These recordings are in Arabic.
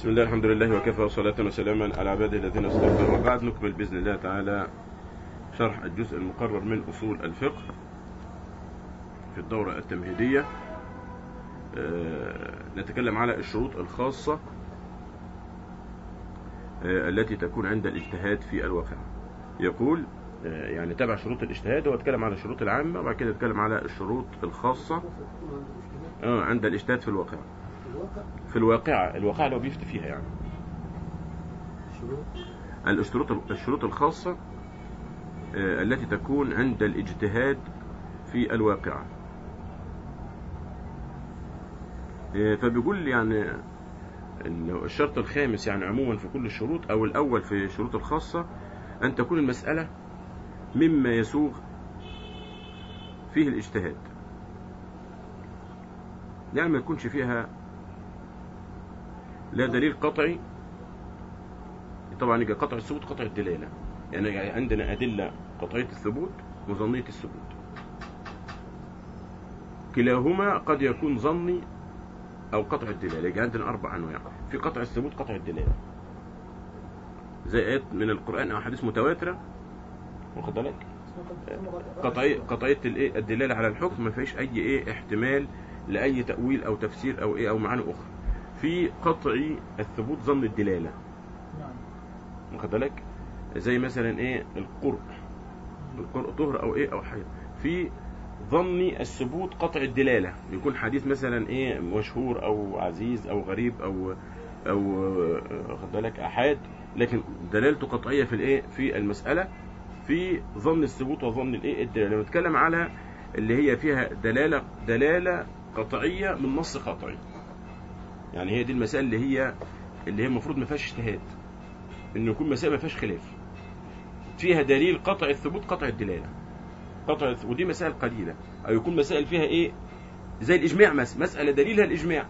بسم الله الحمد لله وكفى وصلاة وسلاما على عباده الذين اصطفى وبعد نكمل بإذن الله تعالى شرح الجزء المقرر من أصول الفقه في الدورة التمهيدية. آه، نتكلم على الشروط الخاصة آه، التي تكون عند الاجتهاد في الواقع. يقول آه، يعني تبع شروط الاجتهاد هو اتكلم على الشروط العامة وبعد كده اتكلم على الشروط الخاصة عند الاجتهاد في الواقع. في الواقعة الواقعة اللي هو بيفتي فيها يعني. شروط الشروط الشروط الخاصة آه، التي تكون عند الاجتهاد في الواقعة آه، فبيقول يعني الشرط الخامس يعني عموما في كل الشروط أو الأول في الشروط الخاصة أن تكون المسألة مما يسوغ فيه الاجتهاد. يعني ما يكونش فيها لا دليل قطعي. طبعا يبقى قطع الثبوت قطع الدلالة يعني عندنا أدلة قطعية الثبوت وظنية الثبوت. كلاهما قد يكون ظني أو قطع الدلالة يبقى عندنا أربع أنواع. في قطع الثبوت قطع الدلالة زي آيات من القرآن أو أحاديث متواترة. واخد بالك؟ قطعية قطعية الإيه؟ الدلالة على الحكم. ما فيش أي إيه احتمال لأي تأويل أو تفسير أو إيه أو معاني أخرى. في قطعي الثبوت ظن الدلالة. نعم. واخد بالك؟ زي مثلا إيه؟ القرء. القرء طهر أو إيه؟ أو حيض في ظني الثبوت قطع الدلالة. يكون حديث مثلا إيه؟ مشهور أو عزيز أو غريب أو أو واخد بالك؟ أحاد. لكن دلالته قطعية في الإيه؟ في المسألة. في ظن الثبوت وظن الإيه؟ الدلالة. لما نتكلم على اللي هي فيها دلالة دلالة قطعية من نص قطعي. يعني هي دي المسائل اللي هي اللي هي المفروض ما فيهاش اجتهاد. انه يكون مسائل ما فيهاش خلاف. فيها دليل قطع الثبوت قطع الدلالة. قطع ودي مسائل قليلة. أو يكون مسائل فيها إيه؟ زي الإجماع مسألة دليلها الإجماع.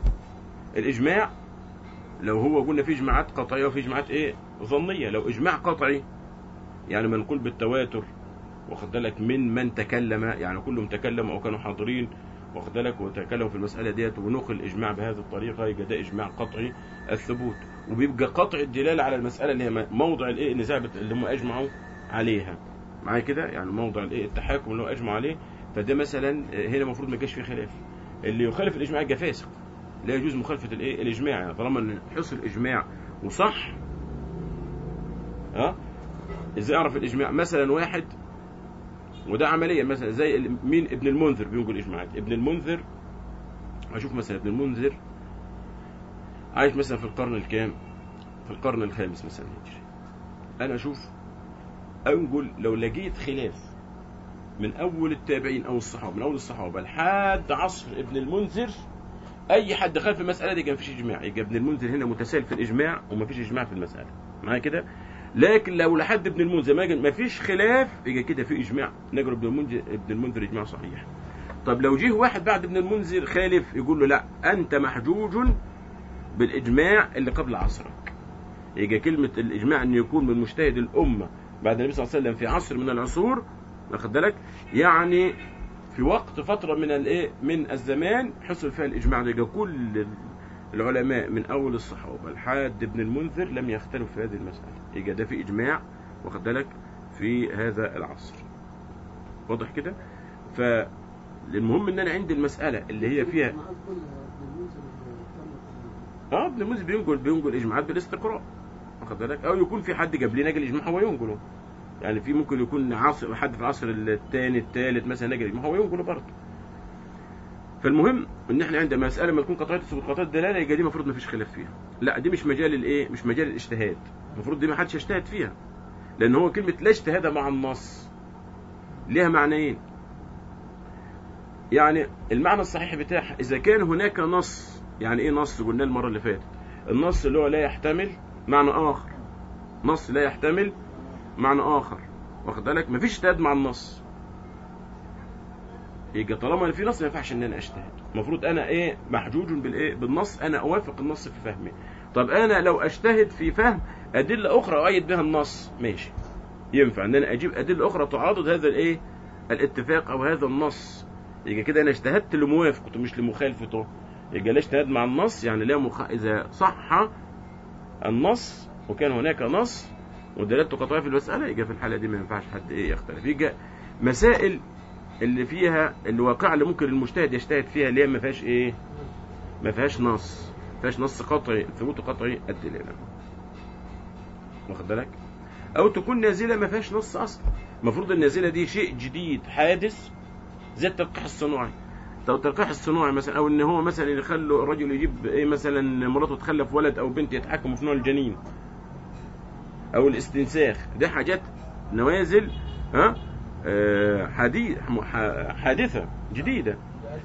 الإجماع لو هو قلنا في إجماعات قطعية وفي إجماعات إيه؟ ظنية. لو إجماع قطعي يعني منقول بالتواتر واخد بالك من من تكلم يعني كلهم تكلموا أو كانوا حاضرين واخد بالك وتكلموا في المسألة ديت ونقل الإجماع بهذه الطريقة يبقى ده إجماع قطعي الثبوت. وبيبقى قطع الدلالة على المسألة اللي هي موضع الإيه؟ النزاع اللي هم أجمعوا عليها. معايا كده؟ يعني موضع الإيه؟ التحاكم اللي هو أجمعوا عليه. فده مثلا هنا المفروض ما يجيش فيه خلاف. اللي يخالف الإجماع يبقى فاسق. لا يجوز مخالفة الإيه؟ الإجماع. يعني طالما إن حصل إجماع وصح ها إزاي أعرف الإجماع؟ مثلا واحد وده عمليا مثلا زي مين؟ ابن المنذر بينقل اجماعات ابن المنذر أشوف مثلا ابن المنذر عايش مثلا في القرن الكام؟ في القرن الخامس مثلا هجري. أنا أشوف أنقل لو لقيت خلاف من أول التابعين أو الصحابة من أول الصحابة لحد عصر ابن المنذر أي حد خالف المسألة دي كان فيش إجماع. يبقى ابن المنذر هنا متساهل في الإجماع وما فيش إجماع في المسألة. معايا كده؟ لكن لو لحد ابن المنذر ما فيش خلاف يبقى كده في إجماع. نقول ابن المنذر ابن المنذر إجماع صحيح. طب لو جه واحد بعد ابن المنذر خالف يقول له لا أنت محجوج بالإجماع اللي قبل عصرك. يبقى كلمة الإجماع إن يكون من مجتهد الأمة بعد النبي صلى الله عليه وسلم في عصر من العصور واخد بالك؟ يعني في وقت فترة من الايه من الزمان حصل فيها الإجماع ده. كل العلماء من أول الصحابة لحد ابن المنذر لم يختلفوا في هذه المسألة. ده في إجماع واخد بالك؟ في هذا العصر. واضح كده؟ فالمهم إن أنا عندي المسألة اللي هي فيها آه ابن المنذر بينقل بينقل إجماعات بالاستقراء واخد بالك؟ أو يكون في حد جاب لنا نقل إجماع هو ينقله. يعني في ممكن يكون عصر حد في العصر الثاني الثالث مثلا نقل إجماع هو ينقله برضه. فالمهم إن إحنا عند مسألة ما تكون قطعيه الثبوت قطعيه الدلاله يبقى دي المفروض ما فيش خلاف فيها. لا دي مش مجال الإيه؟ مش مجال الاجتهاد. المفروض دي ما حدش يجتهد فيها. لأن هو كلمة لا اجتهاد مع النص. ليها معنيين. يعني المعنى الصحيح بتاعها إذا كان هناك نص يعني إيه نص؟ قلنا المرة اللي فاتت. النص اللي هو لا يحتمل معنى آخر. نص لا يحتمل معنى آخر. واخد بالك؟ مفيش اجتهاد مع النص. يبقى طالما في نص ما ينفعش إن أنا أجتهد. المفروض أنا إيه؟ محجوج بالإيه؟ بالنص. أنا أوافق النص في فهمي. طب أنا لو أجتهد في فهم أدلة أخرى أؤيد بها النص. ماشي. ينفع. إن أنا أجيب أدلة أخرى تعارض هذا الإيه؟ الاتفاق أو هذا النص. يبقى كده أنا اجتهدت لموافقته مش لمخالفته. يبقى لا اجتهاد مع النص يعني لا مخ... إذا صح النص وكان هناك نص ودلالته قطعيه في المسألة يبقى في الحالة دي ما ينفعش حد إيه يختلف. يبقى مسائل اللي فيها الواقع اللي ممكن المجتهد يجتهد فيها اللي هي ما فيهاش إيه؟ ما فيهاش نص. ما فيهاش نص قطعي ثبوت قطعي الدلالة. واخد بالك؟ أو تكون نازلة ما فيهاش نص أصلا. المفروض النازلة دي شيء جديد حادث زي التلقيح الصناعي. طب التلقيح الصناعي مثلا أو إن هو مثلا يخلوا الرجل يجيب إيه مثلا مراته تخلف ولد أو بنت يتحكموا في نوع الجنين. أو الاستنساخ. دي حاجات نوازل ها؟ آه، حادثة جديدة.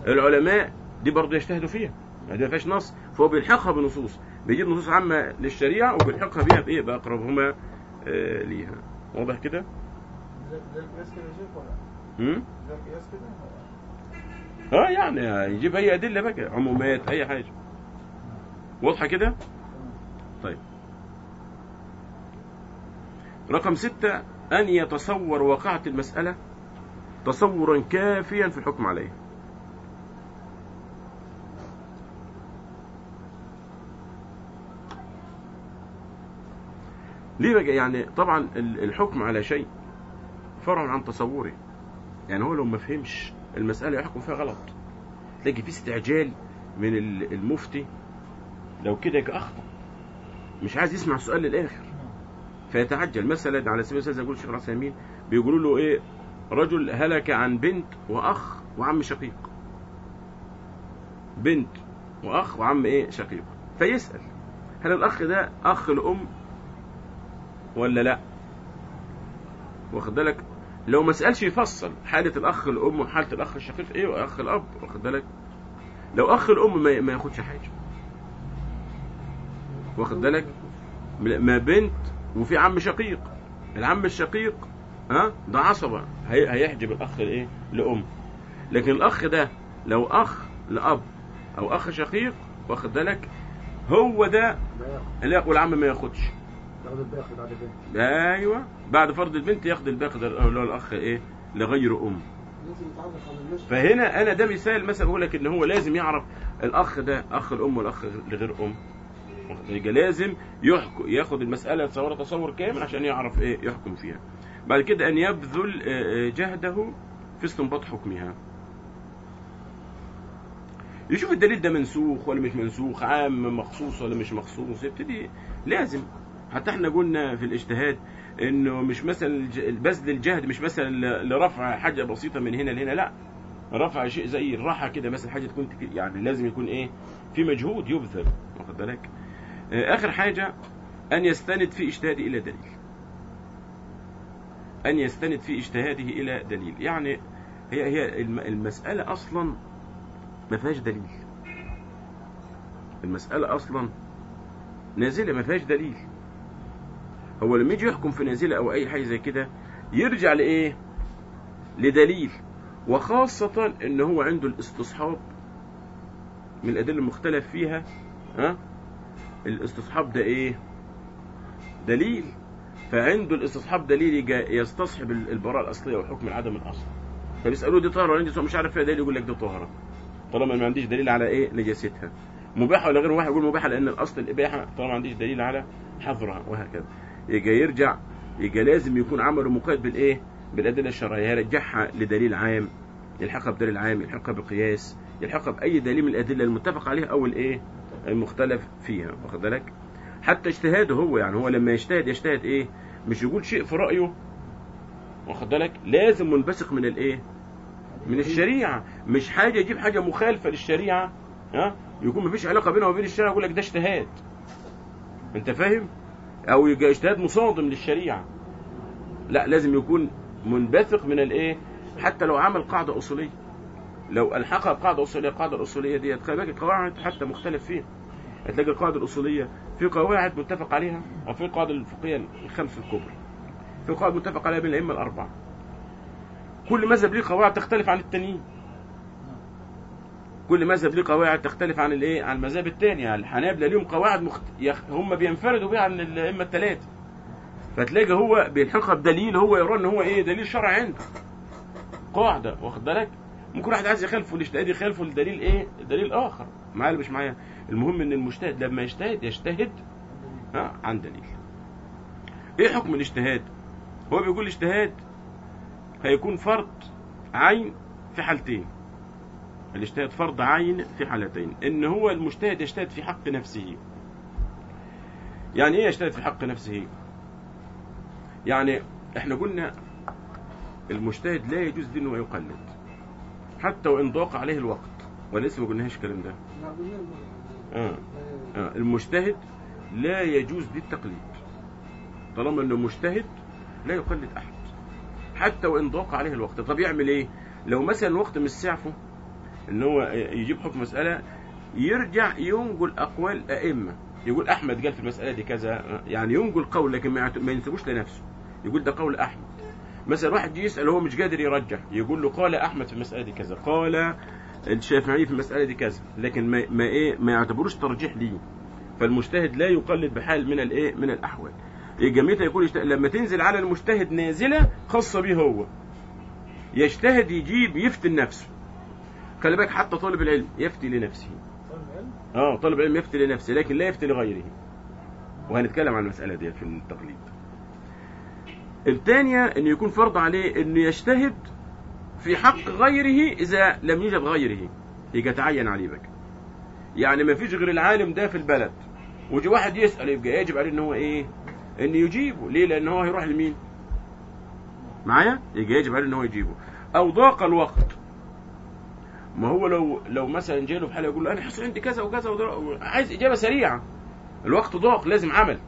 العلماء دي برضه يجتهدوا فيها. ما فيهاش نص. فهو بيلحقها بنصوص. بيجيب نصوص عامة للشريعة وبيلحقها بيها بايه بأقربهما آه، ليها. واضح كده؟ ده ده قياس كده ولا امم ده قياس كده؟ آه يعني يجيب أي أدلة بقى عمومات أي حاجة. واضحة كده؟ طيب. رقم ستة أن يتصور واقعة المسألة تصورا كافيا في الحكم عليه ليه بقى؟ يعني طبعا ال- الحكم على شيء فرع عن تصوره. يعني هو لو ما فهمش المسألة يحكم فيها غلط. تلاقي في استعجال من ال- المفتي. لو كده أخطأ. مش عايز يسمع السؤال للآخر. فيتعجل. مثلا على سبيل المثال زي ما يقول الشيخ العثيمين بيقولوا له إيه؟ رجل هلك عن بنت وأخ وعم شقيق. بنت وأخ وعم إيه؟ شقيق. فيسأل. هل الأخ ده أخ الأم؟ ولا لا؟ واخد بالك؟ لو ما سألش يفصل. حالة الأخ الأم وحالة الأخ الشقيق إيه وأخ الأب واخد بالك؟ لو أخ الأم ما ما ياخدش حاجة. واخد بالك؟ ما بنت وفي عم شقيق. العم الشقيق ها ده عصبة. هي- هيحجب الأخ الإيه لأم. لكن الأخ ده لو أخ لأب أو أخ شقيق واخد بالك؟ هو ده ياخد. والعم ما ياخدش. ياخد الباقي بعد البنت. أيوه. بعد فرض البنت ياخد الباقي ده اللي هو الأخ إيه؟ لغير الناس. فهنا أنا ده مثال مثلا بقول لك إن هو لازم يعرف الأخ ده أخ الأم والأخ لغير أم. يبقى لازم يحكم ياخد المسألة تصور تصور كامل عشان يعرف إيه؟ يحكم فيها. بعد كده أن يبذل آه، آه، جهده في استنباط حكمها. يشوف الدليل ده منسوخ ولا مش منسوخ عام مخصوص ولا مش مخصوص يبتدي لازم. حتى إحنا قلنا في الاجتهاد إنه مش مثلا بذل الجهد مش مثلا لرفع حاجة بسيطة من هنا لهنا لا. رفع شيء زي الراحة كده مثلا حاجة تكون تك- يعني لازم يكون إيه؟ في مجهود يبذل. واخد بالك؟ آه، آخر حاجة أن يستند في اجتهاده إلى دليل. أن يستند في اجتهاده إلى دليل. يعني هي هي الم- المسألة أصلا ما فيهاش دليل. المسألة أصلا نازلة ما فيهاش دليل. هو لما يجي يحكم في نازله أو أي حاجة زي كده يرجع لإيه؟ لدليل. وخاصة إن هو عنده الاستصحاب من الأدلة المختلف فيها ها؟ الاستصحاب ده إيه؟ دليل. فعنده الاستصحاب دليل يستصحب ال- البراءة الأصلية وحكم العدم الأصلي. فبيسالوه دي طاهرة ولا دي مش عارف فيها دليل يقول لك دي طاهرة. طالما ما عنديش دليل على إيه؟ نجاستها. مباحة ولا غير واحد يقول مباحة لأن الأصل الإباحة طالما ما عنديش دليل على حظرها وهكذا. يجي يرجع يجي لازم يكون عمله مقيد بالإيه؟ بالأدلة الشرعية. يرجعها لدليل عام يلحقها بدليل عام يلحقها بقياس يلحقها بأي دليل من الأدلة المتفق عليها أو الإيه؟ المختلف فيها واخد بالك؟ حتى اجتهاده هو يعني هو لما يجتهد يجتهد إيه؟ مش يقول شيء في رأيه واخد بالك؟ لازم منبثق من الإيه؟ من الشريعة. مش حاجة يجيب حاجة مخالفة للشريعة ها؟ يكون مفيش علاقة بينها وبين الشريعة يقول لك ده اجتهاد. أنت فاهم؟ أو اجتهاد مصادم للشريعة. لا لازم يكون منبثق من الإيه؟ حتى لو عمل قاعدة أصولية. لو ألحقها بقاعدة أصولية القاعده الاصوليه ديت بالك القواعد حتى مختلف فيها. هتلاقي القاعده الأصولية في قواعد متفق عليها وفي القاعده الفقهية الخمس الكبرى. في قواعد متفق عليها بين الأئمة الأربعة. كل مذهب ليه قواعد تختلف عن التانيين. كل مذهب ليه قواعد تختلف عن الايه؟ عن المذاهب الثانية الحنابلة ليهم قواعد مخت... يخ... هم بينفردوا بيها عن الأئمة الثلاثه فتلاقي هو بيلحقها بدليل هو يرى إن هو إيه؟ دليل شرعي عنده قاعدة واخد بالك؟ ممكن واحد عايز يخالفه الاجتهاد يخالفه لدليل إيه؟ دليل آخر. معايا مش معايا؟ المهم إن المجتهد لما يجتهد يجتهد ها عن دليل. إيه حكم الاجتهاد؟ هو بيقول الاجتهاد هيكون فرض عين في حالتين. الاجتهاد فرض عين في حالتين. إن هو المجتهد يجتهد في حق نفسه. يعني إيه يجتهد في حق نفسه؟ يعني إحنا قلنا المجتهد لا يجوز له إنه يقلد. حتى وإن ضاق عليه الوقت. ولسه ما قلناش الكلام ده؟ آه. آه. المجتهد لا يجوز للتقليد. طالما إنه مجتهد لا يقلد أحد. حتى وإن ضاق عليه الوقت. طب يعمل إيه؟ لو مثلا الوقت مش سعفه ان هو يجيب حكم مسألة يرجع ينقل أقوال أئمة. يقول أحمد قال في المسألة دي كذا يعني ينقل قول لكن ما ينسبوش لنفسه. يقول ده قول أحمد. مثلا واحد يسأل هو مش قادر يرجح يقول له قال أحمد في المسألة دي كذا قال الشافعي في المسألة دي كذا لكن ما, ما إيه ما يعتبروش ترجيح ليه. فالمجتهد لا يقلد بحال من الايه من الأحوال. جميتها يكون يجتهد لما تنزل على المجتهد نازلة خاصة به هو. يجتهد يجيب يفتن نفسه. خلي بالك حتى طالب العلم يفتي لنفسه. طالب علم؟ آه طالب العلم يفتي لنفسه لكن لا يفتي لغيره. وهنتكلم عن المسألة دي في التقليد. الثانية إن يكون فرض عليه إنه يجتهد في حق غيره إذا لم يوجد غيره. يبقى تعين عليه بقى يعني ما فيش غير العالم ده في البلد. وجي واحد يسأل يبقى يجب عليه إن هو إيه؟ إن يجيبه. ليه؟ لأن هو هيروح لمين؟ معايا؟ يبقى يجب عليه إن هو يجيبه. أو ضاق الوقت. ما هو لو لو مثلا جاي له في حاله يقول له أنا حصل عندي كذا وكذا عايز إجابة سريعة. الوقت ضاق لازم عمل.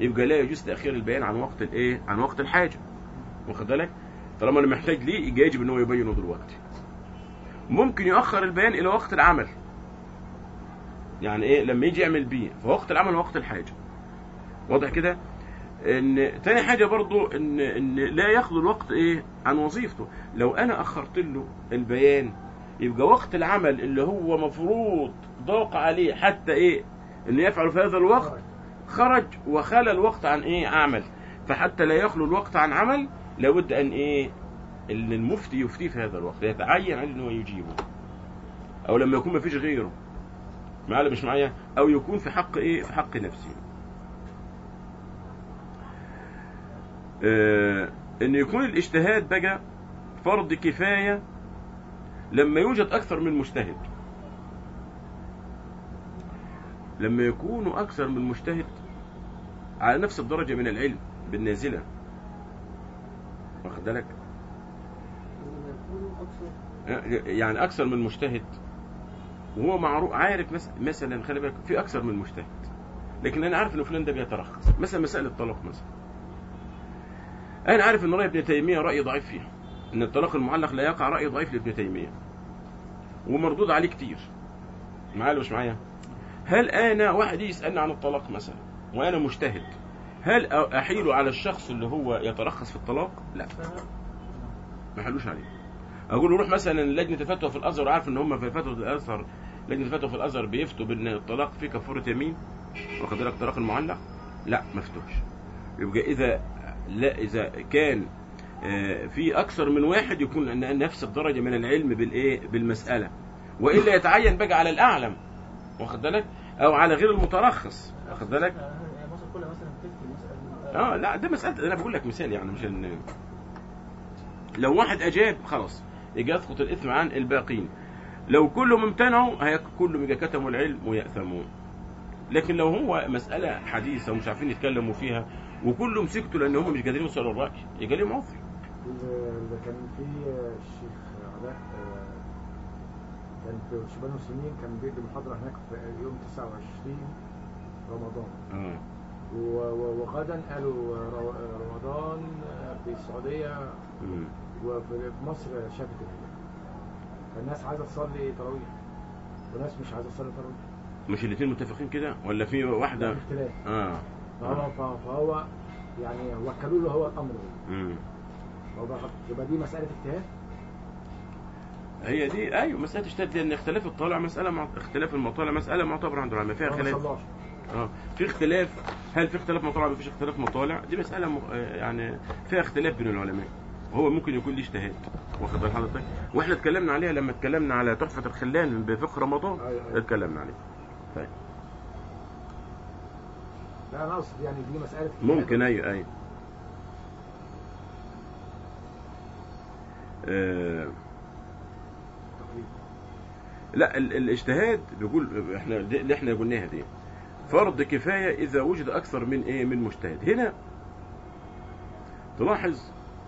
يبقى لا يجوز تأخير البيان عن وقت الإيه؟ عن وقت الحاجة. واخد بالك؟ طالما أنا محتاج ليه يبقى يجب إن هو يبينه دلوقتي. ممكن يؤخر البيان إلى وقت العمل. يعني إيه؟ لما يجي يعمل بيه. فوقت العمل وقت الحاجة. واضح كده؟ إن تاني حاجة برضو ان إن لا ياخذ الوقت إيه؟ عن وظيفته. لو أنا أخرت له البيان يبقى وقت العمل اللي هو مفروض ضاق عليه حتى إيه؟ إنه يفعل في هذا الوقت خرج وخلى الوقت عن إيه؟ عمل. فحتى لا يخلو الوقت عن عمل لابد أن إيه؟ إن المفتي يفتيه في هذا الوقت يتعين عليه ان هو يجيبه. أو لما يكون ما فيش غيره. معايا مش معايا؟ أو يكون في حق إيه؟ في حق نفسه. آه إن يكون الاجتهاد بقى فرض كفاية لما يوجد أكثر من مجتهد. لما يكونوا أكثر من مجتهد على نفس الدرجة من العلم بالنازلة. واخد بالك؟ يعني أكثر من مجتهد. وهو معروف عارف مثلا خلي بالك في أكثر من مجتهد. لكن أنا عارف ان فلان ده بيترخص. مثلا مسائل الطلاق مثلا. أنا عارف إن رأي ابن تيمية رأي ضعيف فيها. إن الطلاق المعلق لا يقع رأي ضعيف لابن تيمية. ومردود عليه كتير. معايا ولا مش معايا؟ هل أنا واحد يجي يسألني عن الطلاق مثلا وأنا مجتهد هل أحيل على الشخص اللي هو يترخص في الطلاق؟ لا. ما حلوش عليه. أقول له روح مثلا لجنة الفتوى في الأزهر عارف إن هم في فتوى الأزهر لجنة الفتوى في الأزهر بيفتوا بأن الطلاق فيه كفارة يمين؟ واخد بالك الطلاق المعلق؟ لا ما فتوش يبقى إذا لا إذا كان في أكثر من واحد يكون نفس الدرجة من العلم بالايه بالمسألة. وإلا يتعين بقى على الأعلم. واخد بالك؟ أو على غير المترخص. واخد بالك؟ يعني مصر كلها مثلا بتفتي مسألة. آه لا ده مسألة. أنا بقول لك مثال يعني مش إن لو واحد أجاب خلاص يسقط الإثم عن الباقين. لو كلهم امتنعوا كلهم يجي كتموا العلم ويأثمون. لكن لو هو مسألة حديثة ومش عارفين يتكلموا فيها وكلهم سكتوا لأن هم مش قادرين يوصلوا الرأي يبقى لهم عذر اللي كان في الشيخ علاء آه، كان في شبان المسلمين كان بيدي محاضرة هناك في يوم 29 رمضان. آه. وغدا قالوا رو- رمضان في السعودية. وفي مصر شافت فالناس عايزة تصلي تراويح. وناس مش عايزة تصلي تراويح. مش الاثنين متفقين كده؟ ولا في واحدة؟ اختلاف. آه. فهو فهو- يعني وكلوا له هو الأمر. مم. هو بقى يبقى دي مسألة اجتهاد؟ هي دي أيوه مسألة اجتهاد لأن اختلاف الطالع مسألة مع... اختلاف المطالع مسألة معتبرة عند العلماء فيها هو خلاف آه في اختلاف هل في اختلاف مطالع؟ ولا مفيش اختلاف مطالع. دي مسألة م... آه، يعني فيها اختلاف بين العلماء. وهو ممكن يكون ليه اجتهاد. واخد بال حضرتك وإحنا اتكلمنا عليها لما اتكلمنا على تحفة الخلان بفقه رمضان. أيوة، أيوة. اتكلمنا عليه طيب. لا أنا أقصد يعني دي مسألة ممكن أيوه أيوه آه تقليد. لا ال- الاجتهاد بيقول إحنا اللي إحنا قلناها دي فرض كفاية إذا وجد أكثر من إيه من مجتهد. هنا تلاحظ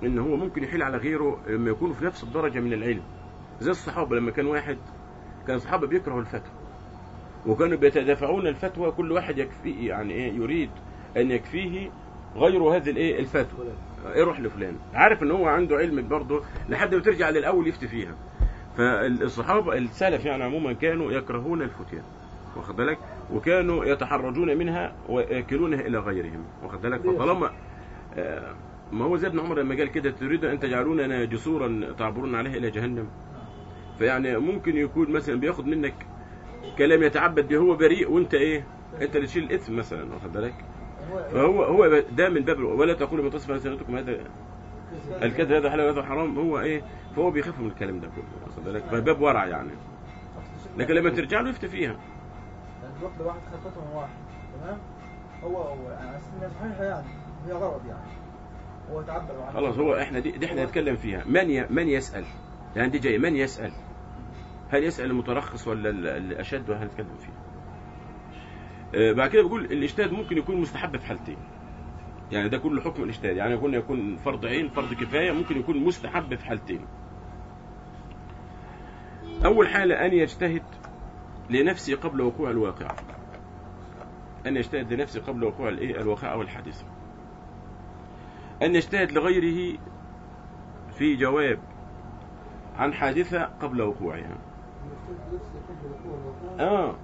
إن هو ممكن يحيل على غيره لما يكونوا في نفس الدرجة من العلم. زي الصحابة لما كان واحد كان الصحابة بيكرهوا الفتوى وكانوا بيتدافعون الفتوى كل واحد يكفي يعني إيه يريد أن يكفيه غير هذه الإيه الفتوى. يروح لفلان. عارف ان هو عنده علم برضه لحد ما ترجع للأول يفتي فيها. فالصحابة السلف يعني عموما كانوا يكرهون الفتيا واخد بالك؟ وكانوا يتحرجون منها ويأكلونها إلى غيرهم. واخد بالك؟ فطالما آه، ما هو زي ابن عمر لما قال كده تريد أن تجعلوننا جسورا تعبرون عليها إلى جهنم؟ فيعني ممكن يكون مثلا بياخد منك كلام يتعبد به هو بريء وأنت إيه؟ أنت اللي تشيل الاثم مثلا. واخد بالك؟ فهو هو ده من باب ولا تقولوا ما تصف السنتكم هذا الكذب هذا حلال وهذا حرام. هو إيه؟ فهو بيخاف من الكلام ده كله واخد بالك فباب ورع يعني. لكن لما ترجع له يفتي فيها. الوقت واحد خطته من واحد تمام؟ هو هو يعني يعني هي غرض يعني. هو تعبر خلاص هو إحنا دي, دي إحنا نتكلم فيها. من ي... من يسأل؟ يعني دي جاي من يسأل؟ هل يسأل المترخص ولا ال- الأشد؟ ولا هنتكلم فيها؟ بعد كده بيقول الاجتهاد ممكن يكون مستحب في حالتين. يعني ده كله حكم الاجتهاد. يعني يكون يكون فرض عين فرض كفاية ممكن يكون مستحب في حالتين. أول حالة أن يجتهد لنفسه قبل وقوع الواقع. أن يجتهد لنفسه قبل وقوع الإيه؟ الواقع أو الحادثه أن يجتهد لغيره في جواب عن حادثة قبل وقوعها. آه.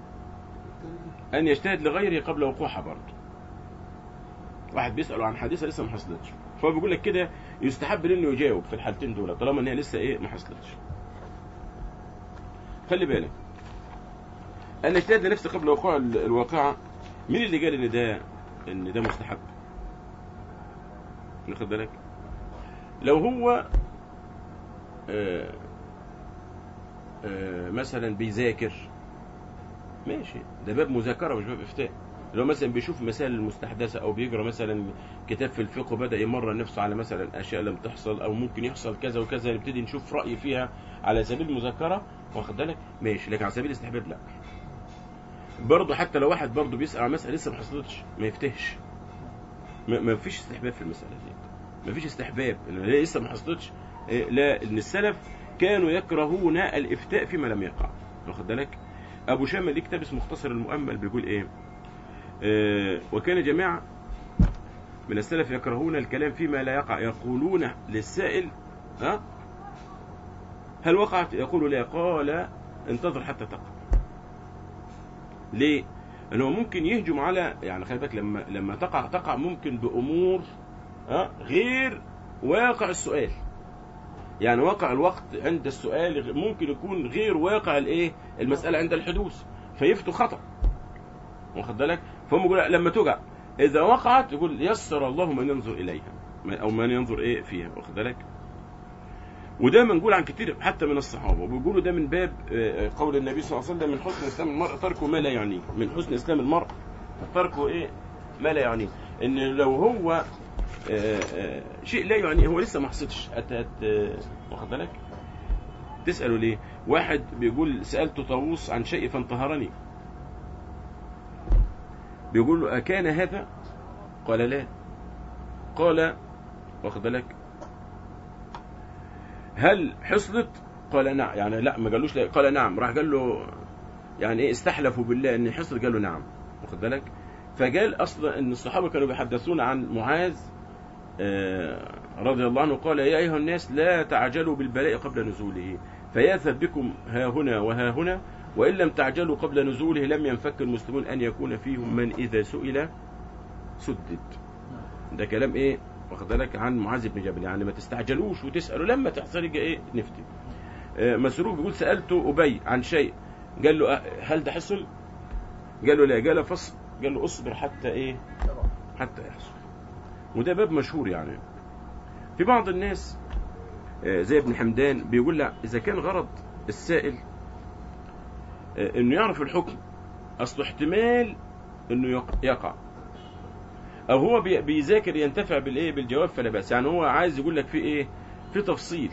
أن يجتهد لغيره قبل وقوعها برضه. واحد بيسأله عن حادثة لسه ما حصلتش. فهو بيقول لك كده يستحب إنه يجاوب في الحالتين دول طالما ان هي لسه إيه ما حصلتش. خلي بالك. أن يجتهد لنفسه قبل وقوع ال- الواقعة مين اللي قال إن ده إن ده مستحب؟ واخد بالك؟ لو هو آه آه مثلا بيذاكر ماشي. ده باب مذاكرة مش باب إفتاء. لو مثلا بيشوف مسائل المستحدثة أو بيقرأ مثلا كتاب في الفقه وبدأ يمرن نفسه على مثلا أشياء لم تحصل أو ممكن يحصل كذا وكذا نبتدي نشوف رأي فيها على سبيل المذاكرة واخد بالك؟ ماشي. لكن على سبيل الاستحباب لا. برضه حتى لو واحد برضه بيسأل عن مسألة لسه ما حصلتش ما يفتهش. ما فيش استحباب في المسألة دي. ما فيش استحباب. لسه ما حصلتش إيه، لا إن السلف كانوا يكرهون الإفتاء فيما لم يقع. واخد بالك؟ أبو شامل ليه كتاب اسمه مختصر المؤمل بيقول إيه؟ آه وكان جماعة من السلف يكرهون الكلام فيما لا يقع يقولون للسائل ها؟ هل وقعت؟ يقول لا قال انتظر حتى تقع ليه؟ انه ممكن يهجم على يعني خلي بالك لما لما تقع تقع ممكن بأمور ها؟ غير واقع السؤال. يعني واقع الوقت عند السؤال ممكن يكون غير واقع الايه؟ المسألة عند الحدوث. فيفتوا خطأ. واخد بالك؟ فهم يقول لما توجع إذا وقعت يقول يسر الله من ينظر إليها. ما- أو من ينظر إيه فيها. واخد بالك؟ وده منقول عن كتير حتى من الصحابة. وبيقولوا ده من باب آه، قول النبي صلى الله عليه وسلم من حسن إسلام المرء تركه ما لا يعنيه. من حسن إسلام المرء تركه إيه؟ ما لا يعنيه. إن لو هو شيء لا يعني هو لسه ما حصلش. أتت آه، واخد بالك؟ تسأله ليه؟ واحد بيقول سألت طاووس عن شيء فانتهرني. بيقول له أكان هذا؟ قال لا. قال واخد بالك؟ هل حصلت؟ قال نعم. يعني لا ما قالوش لا. قال نعم. راح قال له يعني إيه استحلفوا بالله ان حصلت قال له نعم. واخد بالك؟ فقال أصلا إن الصحابة كانوا بيحدثون عن معاذ آه، رضي الله عنه قال يا أيها الناس لا تعجلوا بالبلاء قبل نزوله فيأثر بكم ها هنا وها هنا وإن لم تعجلوا قبل نزوله لم ينفك المسلمون أن يكون فيهم من إذا سئل سدد. ده كلام إيه؟ واخد بالك؟ عن معاذ بن جبل. يعني ما تستعجلوش وتسألوا لما تحصل إيه؟ نفتي. آه، مسروق بيقول سألت أبي عن شيء. قال له أه، هل ده حصل قال له لا. قال فص قال له اصبر حتى إيه؟ حتى يحصل. وده باب مشهور يعني. في بعض الناس آه، زي ابن حمدان بيقول لا إذا كان غرض السائل آه، إنه يعرف الحكم اصله احتمال إنه يق- يقع. أو هو بي- بيذاكر ينتفع بالإيه؟ بالجواب فلا بأس. يعني هو عايز يقول لك في إيه؟ في تفصيل.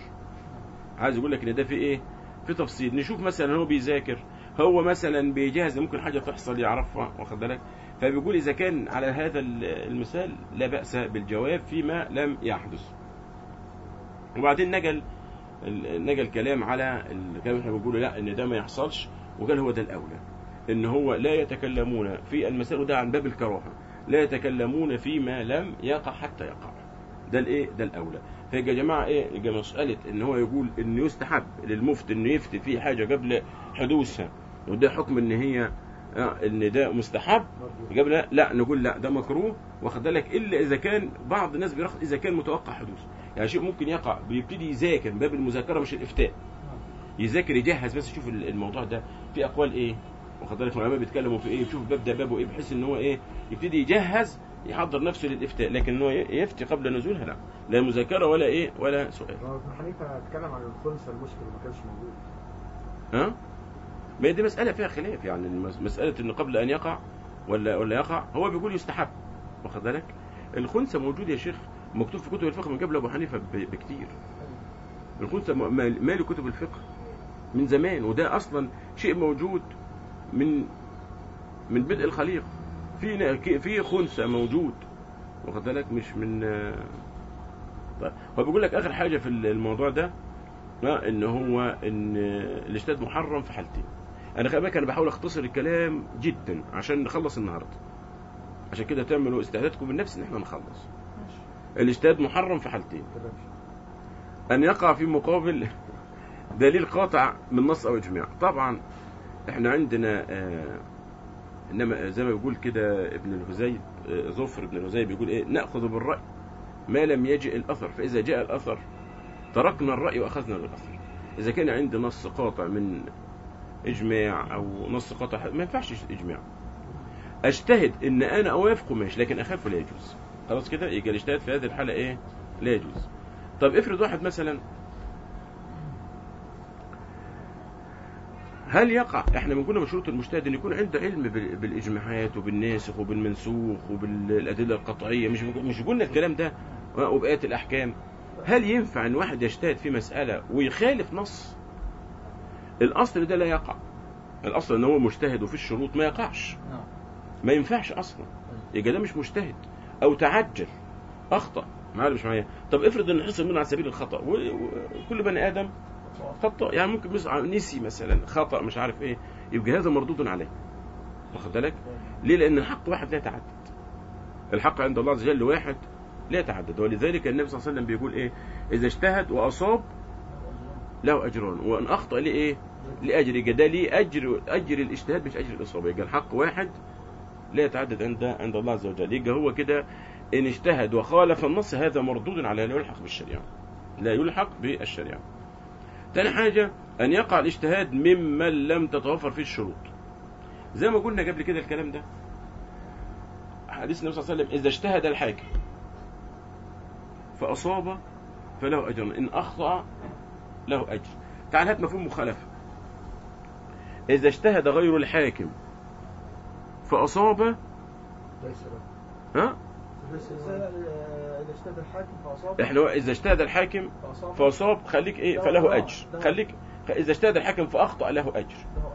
عايز يقول لك إن ده في إيه؟ في تفصيل. نشوف مثلا هو بيذاكر هو مثلا بيجهز ممكن حاجة تحصل يعرفها واخد بالك؟ فبيقول إذا كان على هذا ال- المثال لا بأس بالجواب فيما لم يحدث. وبعدين نجل نجل كلام على الكلام إحنا بنقوله لا إن ده ما يحصلش وقال هو ده الأولى. إن هو لا يتكلمون في المسائل وده عن باب الكراهة لا يتكلمون فيما لم يقع حتى يقع. ده الإيه؟ ده الأولى. فيا جماعة إيه؟ مساله إن هو يقول إنه يستحب للمفتي إنه يفتي في حاجة قبل حدوثها. وده حكم إن هي آه، إن ده مستحب. مرجو. قبل لا نقول لا ده مكروه. واخد بالك؟ إلا إذا كان بعض الناس بيرخص إذا كان متوقع حدوثه يعني شيء ممكن يقع بيبتدي يذاكر باب المذاكرة مش الإفتاء. يذاكر يجهز بس يشوف الموضوع ده في أقوال إيه. واخد بالك؟ العلماء بيتكلموا في إيه يشوف الباب ده بابه إيه بحيث إن هو إيه يبتدي يجهز يحضر نفسه للإفتاء. لكن هو يفتي قبل نزولها لا. لا مذاكرة ولا إيه ولا سؤال. ابن حنيفه اتكلم عن الخنثى المشكل ما كانش موجود. ها؟ ما هي دي مسألة فيها خلاف يعني مسألة إنه قبل أن يقع ولا ولا يقع هو بيقول يستحب. واخد بالك؟ الخنثى موجود يا شيخ مكتوب في كتب الفقه من قبل أبو حنيفة ب- بكتير. الخنثى مال كتب الفقه من زمان وده أصلا شيء موجود من من بدء الخليقه في في خنثى موجود. واخد بالك؟ مش من طيب. هو بيقول لك آخر حاجة في الموضوع ده آه، إن هو إن الاجتهاد محرم في حالتين. أنا خلي بالك أنا بحاول أختصر الكلام جدا عشان نخلص النهارده. عشان كده تعملوا استعدادكم بالنفس إن إحنا نخلص. الاجتهاد محرم في حالتين. أن يقع في مقابل دليل قاطع من نص أو إجماع. طبعا إحنا عندنا آه، إنما زي ما بيقول كده ابن الهزيب آه، ظفر ابن الهزيب بيقول إيه؟ نأخذ بالرأي. ما لم يجئ الأثر فإذا جاء الأثر تركنا الرأي وأخذنا بالأثر. إذا كان عندي نص قاطع من إجماع أو نص قاطع ما ينفعش إجماع. أجتهد إن أنا أوافقه ماشي لكن أخاف لا يجوز. خلاص كده؟ يبقى الاجتهاد في هذه الحالة إيه؟ لا يجوز. طب افرض واحد مثلا هل يقع إحنا من كنا من شروط المجتهد إن يكون عنده علم بال- بالإجماعات وبالناسخ وبالمنسوخ وبالأدلة القطعية مش مش قلنا الكلام ده وبقيه الأحكام. هل ينفع إن واحد يجتهد في مسألة ويخالف نص الأصل ده لا يقع. الأصل إن هو مجتهد وفي الشروط ما يقعش. نعم. ما ينفعش أصلا. يبقى ده مش مجتهد. أو تعجل. أخطأ. معايا ولا مش معايا. طب افرض إن حصل منه على سبيل الخطأ. وكل بني آدم خطأ. يعني ممكن بس نسي مثلا. خطأ مش عارف إيه. يبقى هذا مردود عليه. واخد بالك؟ ليه؟ لأن الحق واحد لا يتعدد. الحق عند الله عز وجل واحد لا يتعدد. ولذلك النبي صلى الله عليه وسلم بيقول إيه؟ إذا اجتهد وأصاب له اجران وإن أخطأ ليه إيه لاجر يبقى ده ليه أجر أجر الاجتهاد مش أجر الإصابة. يبقى الحق واحد لا يتعدد عند عند الله عز وجل. يبقى هو كده إن اجتهد وخالف النص هذا مردود على لا يلحق بالشريعة. لا يلحق بالشريعة. تاني حاجة أن يقع الاجتهاد ممن لم تتوفر فيه الشروط. زي ما قلنا قبل كده الكلام ده. حديث النبي صلى الله عليه وسلم إذا اجتهد الحاكم فأصاب فله أجر. إن أخطأ له أجر. تعال هات مفهوم مخالفة. إذا اجتهد غير الحاكم فأصاب؟ ليس له. ها؟ بس إذا إذا اجتهد الحاكم فأصاب؟ إحنا إذا اجتهد الحاكم فأصاب. فأصاب خليك إيه؟ فله أجر. خليك إذا اجتهد الحاكم فأخطأ له أجر. نعم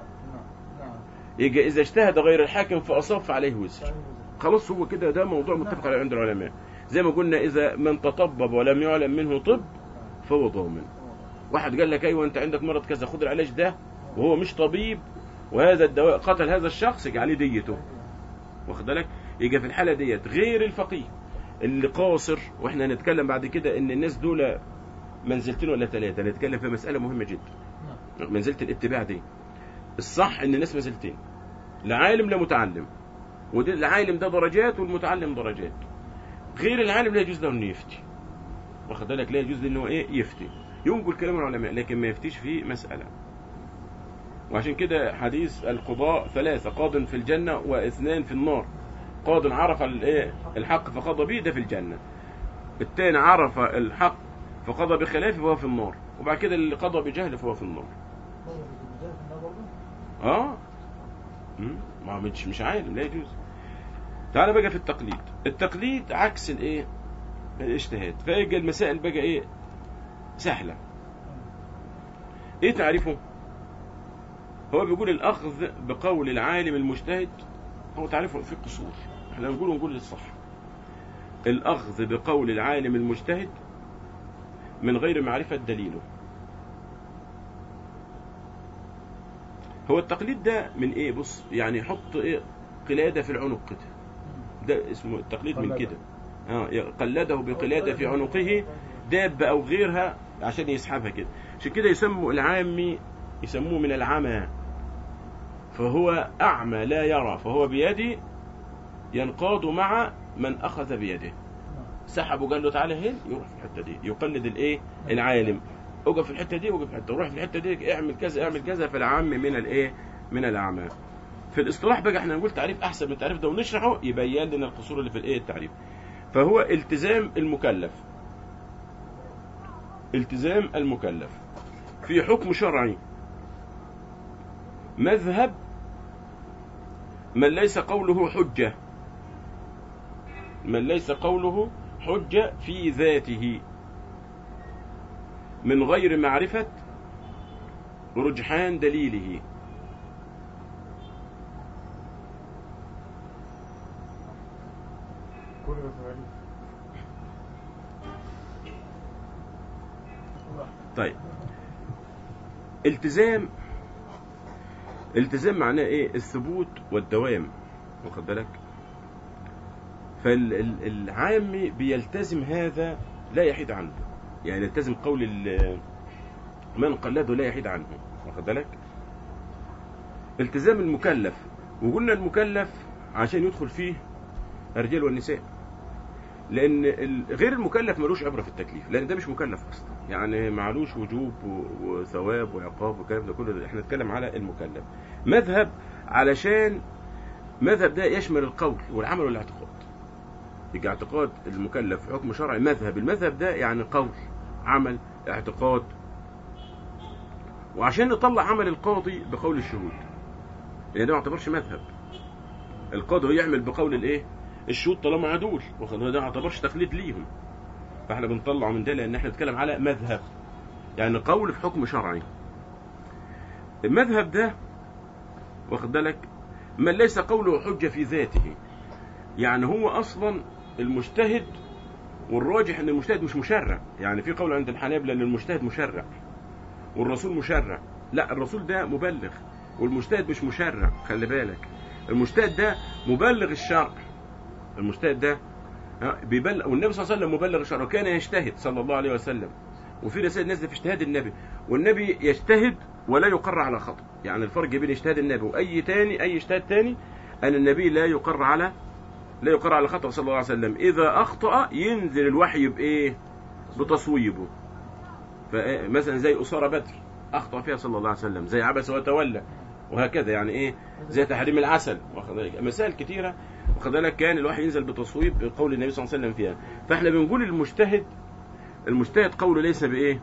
نعم يجي إذا اجتهد غير الحاكم فأصاب فعليه وزر. خلاص هو كده ده موضوع متفق عليه عند العلماء. زي ما قلنا إذا من تطبب ولم يعلم منه طب نعم. فهو ضامن. واحد قال لك أيوه أنت عندك مرض كذا خد العلاج ده وهو مش طبيب وهذا الدواء قتل هذا الشخص يجي عليه ديته. واخد بالك؟ يجي في الحالة ديت. غير الفقيه اللي قاصر وإحنا هنتكلم بعد كده إن الناس دول منزلتين ولا ثلاثة. نتكلم في مسألة مهمة جدا. نعم. منزله الاتباع دي. الصح إن الناس منزلتين لا عالم لا متعلم. وده العالم ده درجات والمتعلم درجات. غير العالم لا يجوز له إنه يفتي. واخد بالك؟ لا يجوز له إنه إيه؟ يفتي. ينقل كلام العلماء لكن ما يفتيش في مسألة. وعشان كده حديث القضاء ثلاثة قاض في الجنة واثنان في النار. قاض عرف الحق فقضى به ده في الجنة. الثاني عرف الحق فقضى بخلافه فهو في النار. وبعد كده اللي قضى بجهل فهو في النار؟ آه. ما مش مش عالم لا يجوز. تعال بقى في التقليد. التقليد عكس الإيه؟ الاجتهاد. فيجي المسائل بقى إيه؟ سهلة. إيه تعريفه؟ هو بيقول الأخذ بقول العالم المجتهد هو تعريفه في قصور إحنا نقول نقول الصح الأخذ بقول العالم المجتهد من غير معرفة دليله. هو التقليد ده من إيه؟ بص يعني يحط إيه؟ قلادة في العنق كده. ده اسمه التقليد من. كده. آه قلده بقلادة في عنقه دابة أو غيرها عشان يسحبها كده. عشان كده يسموا العامي يسموه من العمى فهو أعمى لا يرى فهو بيده ينقاد مع من أخذ بيده. سحبه قال له تعالى هنا يروح في الحتة دي. يقلد الإيه؟ العالم. اقف في الحتة دي وقف في الحتة روح في الحتة دي اعمل كذا اعمل كذا فالعام من الإيه؟ من الأعمى. في الاصطلاح بقى إحنا نقول تعريف أحسن من التعريف ده ونشرحه يبين لنا القصور اللي في الإيه؟ التعريف. فهو التزام المكلف. التزام المكلف. في حكم شرعي. مذهب من ليس قوله حجة. من ليس قوله حجة في ذاته. من غير معرفة رجحان دليله. كل طيب. التزام التزام معناه إيه؟ الثبوت والدوام واخد بالك؟ فالعامي بيلتزم هذا لا يحيد عنه. يعني يلتزم قول من قلده لا يحيد عنه واخد بالك؟ التزام المكلف وقلنا المكلف عشان يدخل فيه الرجال والنساء لأن غير المكلف ملوش عبرة في التكليف لأن ده مش مكلف أصلا. يعني معلوش وجوب وثواب وعقاب والكلام ده كله إحنا نتكلم على المكلف. مذهب علشان مذهب ده يشمل القول والعمل والاعتقاد. يبقى اعتقاد المكلف حكم شرعي مذهب المذهب ده يعني قول عمل اعتقاد. وعشان نطلع عمل القاضي بقول الشهود. لأن ده ما يعتبرش مذهب. القاضي هو يعمل بقول الايه؟ الشهود طالما عدول بالك؟ ده ما يعتبرش تقليد ليهم. فاحنا بنطلعه من ده لأن إحنا بنتكلم على مذهب. يعني قول في حكم شرعي. المذهب ده واخد بالك؟ من ليس قوله حجة في ذاته. يعني هو أصلا المجتهد والراجح إن المجتهد مش مشرع. يعني في قول عند الحنابلة إن المجتهد مشرع والرسول مشرع. لا الرسول ده مبلغ والمجتهد مش مشرع خلي بالك. المجتهد ده مبلغ الشرع. المجتهد ده بيبلغ والنبي صلى الله عليه وسلم مبلغ الشرع وكان يجتهد صلى الله عليه وسلم. وفي رسائل نازله في اجتهاد النبي. والنبي يجتهد ولا يقر على خطأ. يعني الفرق بين اجتهاد النبي وأي تاني أي اجتهاد تاني أن النبي لا يقر على لا يقر على خطأ صلى الله عليه وسلم. إذا أخطأ ينزل الوحي بإيه؟ بتصويبه. فمثلا زي أسارة بدر أخطأ فيها صلى الله عليه وسلم. زي عبس وتولى وهكذا. يعني إيه؟ زي تحريم العسل واخد مسائل كتيرة. واخد بالك كان الوحي ينزل بتصويب بقول النبي صلى الله عليه وسلم فيها. فإحنا بنقول المجتهد المجتهد قوله ليس بإيه؟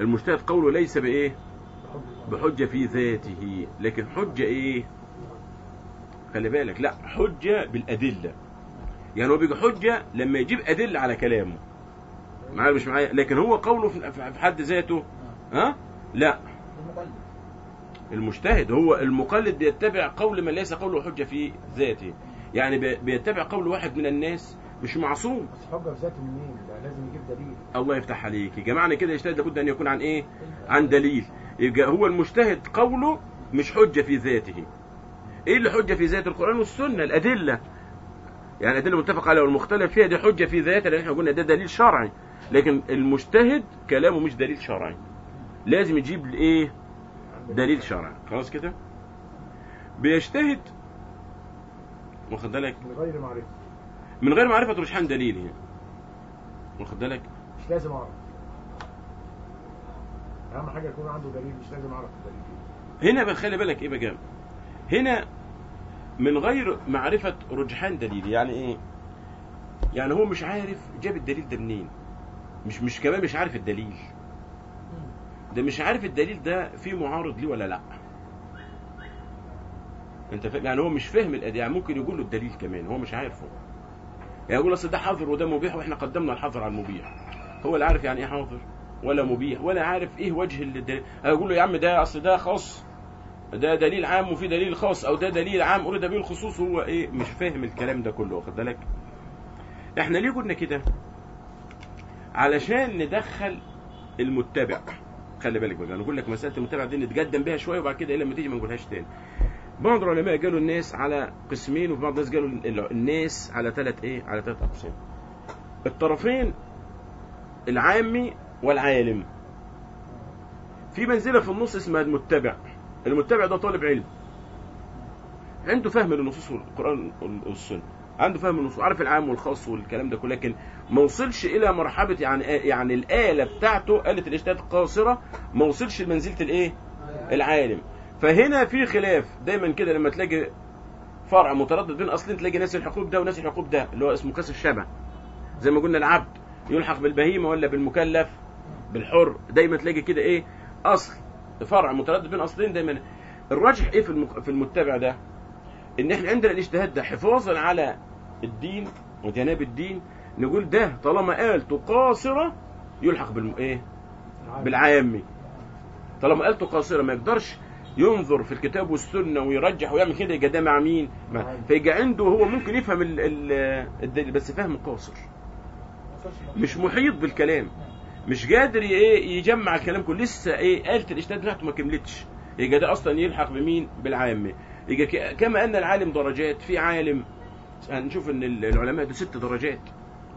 المجتهد قوله ليس بإيه؟ بحجة في ذاته. لكن حجة إيه؟ خلي بالك. لا حجة بالأدلة. يعني هو بيجي حجة لما يجيب أدلة على كلامه. معايا؟ مش معايا؟ لكن هو قوله في حد ذاته ها؟ لا. المجتهد هو المقلد بيتبع قول من ليس قوله حجة في ذاته. يعني بي- بيتبع قول واحد من الناس مش معصوم. بس حجة في ذاته منين؟ ده لازم يجيب دليل. الله يفتح عليك. يا جماعة كده يجتهد لابد أن يكون عن إيه؟ عن دليل. يبقى هو المجتهد قوله مش حجة في ذاته. إيه اللي حجة في ذات القرآن والسنة؟ الأدلة. يعني الأدلة متفق عليها والمختلف فيها دي حجة في ذاتها لأن إحنا قلنا ده دليل شرعي. لكن المجتهد كلامه مش دليل شرعي. لازم يجيب الايه دليل شرعي. خلاص كده؟ بيجتهد واخد بالك؟ من غير معرفة. من غير معرفة رجحان دليله واخد بالك؟ مش لازم أعرف. أهم حاجة يكون عنده دليل مش لازم أعرف الدليل. هنا بخلي بالك إيه بقى هنا من غير معرفة رجحان دليل يعني إيه؟ يعني هو مش عارف جاب الدليل ده منين؟ مش مش كمان مش عارف الدليل. ده مش عارف الدليل ده فيه معارض ليه ولا لا. انت فاهم يعني هو مش فاهم يعني ممكن يقول له الدليل كمان هو مش عارفه. يعني يقول أصل ده حظر وده مبيح وإحنا قدمنا الحظر على المبيح. هو لا عارف يعني إيه حاظر ولا مبيح ولا عارف إيه وجه الدليل أقول له يا عم ده أصل ده خاص. ده دليل عام وفي دليل خاص أو ده دليل عام أريد به الخصوص هو إيه؟ مش فاهم الكلام ده كله واخد بالك؟ إحنا ليه قلنا كده؟ علشان ندخل المتبع. خلي بالك بقى. أنا بقول لك مسألة المتبع دي نتقدم بيها شوية وبعد كده لما تيجي ما نقولهاش تاني. بعض العلماء قالوا الناس على قسمين وفي بعض الناس قالوا ال- الناس على ثلاث إيه؟ على ثلاث أقسام. الطرفين العامي والعالم. في منزلة في النص اسمها المتبع. المتبع ده طالب علم. عنده فهم للنصوص والقرآن والسنة. عنده فهم النصوص عارف العام والخاص والكلام ده كله لكن ما وصلش إلى مرحله يعني يعني الآلة بتاعته آلة الإجتهاد قاصرة ما وصلش لمنزلة الإيه؟ العالم. فهنا في خلاف دايما كده لما تلاقي فرع متردد بين أصلين تلاقي ناس الحقوق ده وناس الحقوق ده اللي هو اسمه كسر الشبه. زي ما قلنا العبد يلحق بالبهيمة ولا بالمكلف بالحر. دايما تلاقي كده إيه؟ أصل فرع متردد بين أصلين دايما. الراجح إيه في. في المتبع ده؟ إن إحنا عندنا الإجتهاد ده حفاظا على الدين وجناب الدين نقول ده طالما آلته قاصرة يلحق بالم... إيه؟ بالعامي. طالما آلته قاصرة ما يقدرش ينظر في الكتاب والسنة ويرجح ويعمل كده يبقى ده مع مين؟ فيجي عنده هو ممكن يفهم ال... ال... الدليل بس فهم قاصر. مش محيط بالكلام. مش قادر إيه يجمع الكلام كله. لسه إيه آلة الإجتهاد بتاعته ما كملتش. يبقى ده أصلا يلحق بمين؟ بالعامي. يبقى كما أن العالم درجات في عالم هنشوف أن العلماء دول ست درجات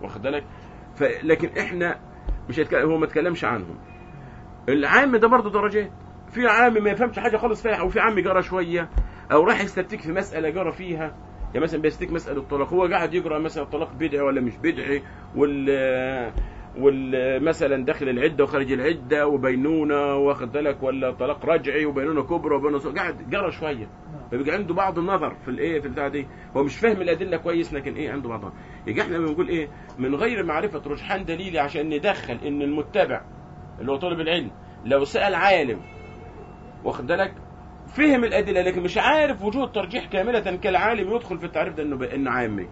واخد بالك. لكن إحنا مش هتكلم هو ما اتكلمش عنهم. العام ده برضه درجات. في عام ما يفهمش حاجة خالص فيها أو في عام جرى شوية أو راح يستفتيك في مسألة جرى فيها. يعني مثلا بيستيك مسألة الطلاق هو قاعد يقرأ مثلا الطلاق بدعي ولا مش بدعي وال والمثلا داخل العدة وخارج العدة وبينونة واخد بالك ولا طلاق رجعي وبينونة كبرى وبينونة قاعد جرى شوية. فبيبقى عنده بعض النظر في الإيه في البتاع دي. هو مش فاهم الأدلة كويس لكن إيه عنده بعضها. يجي إحنا بنقول إيه من غير معرفة رجحان دليلي عشان ندخل إن المتبع اللي هو طالب العلم لو سأل عالم واخد بالك فهم الأدلة لكن مش عارف وجود ترجيح كاملة كالعالم يدخل في التعريف ده إنه انه عامي.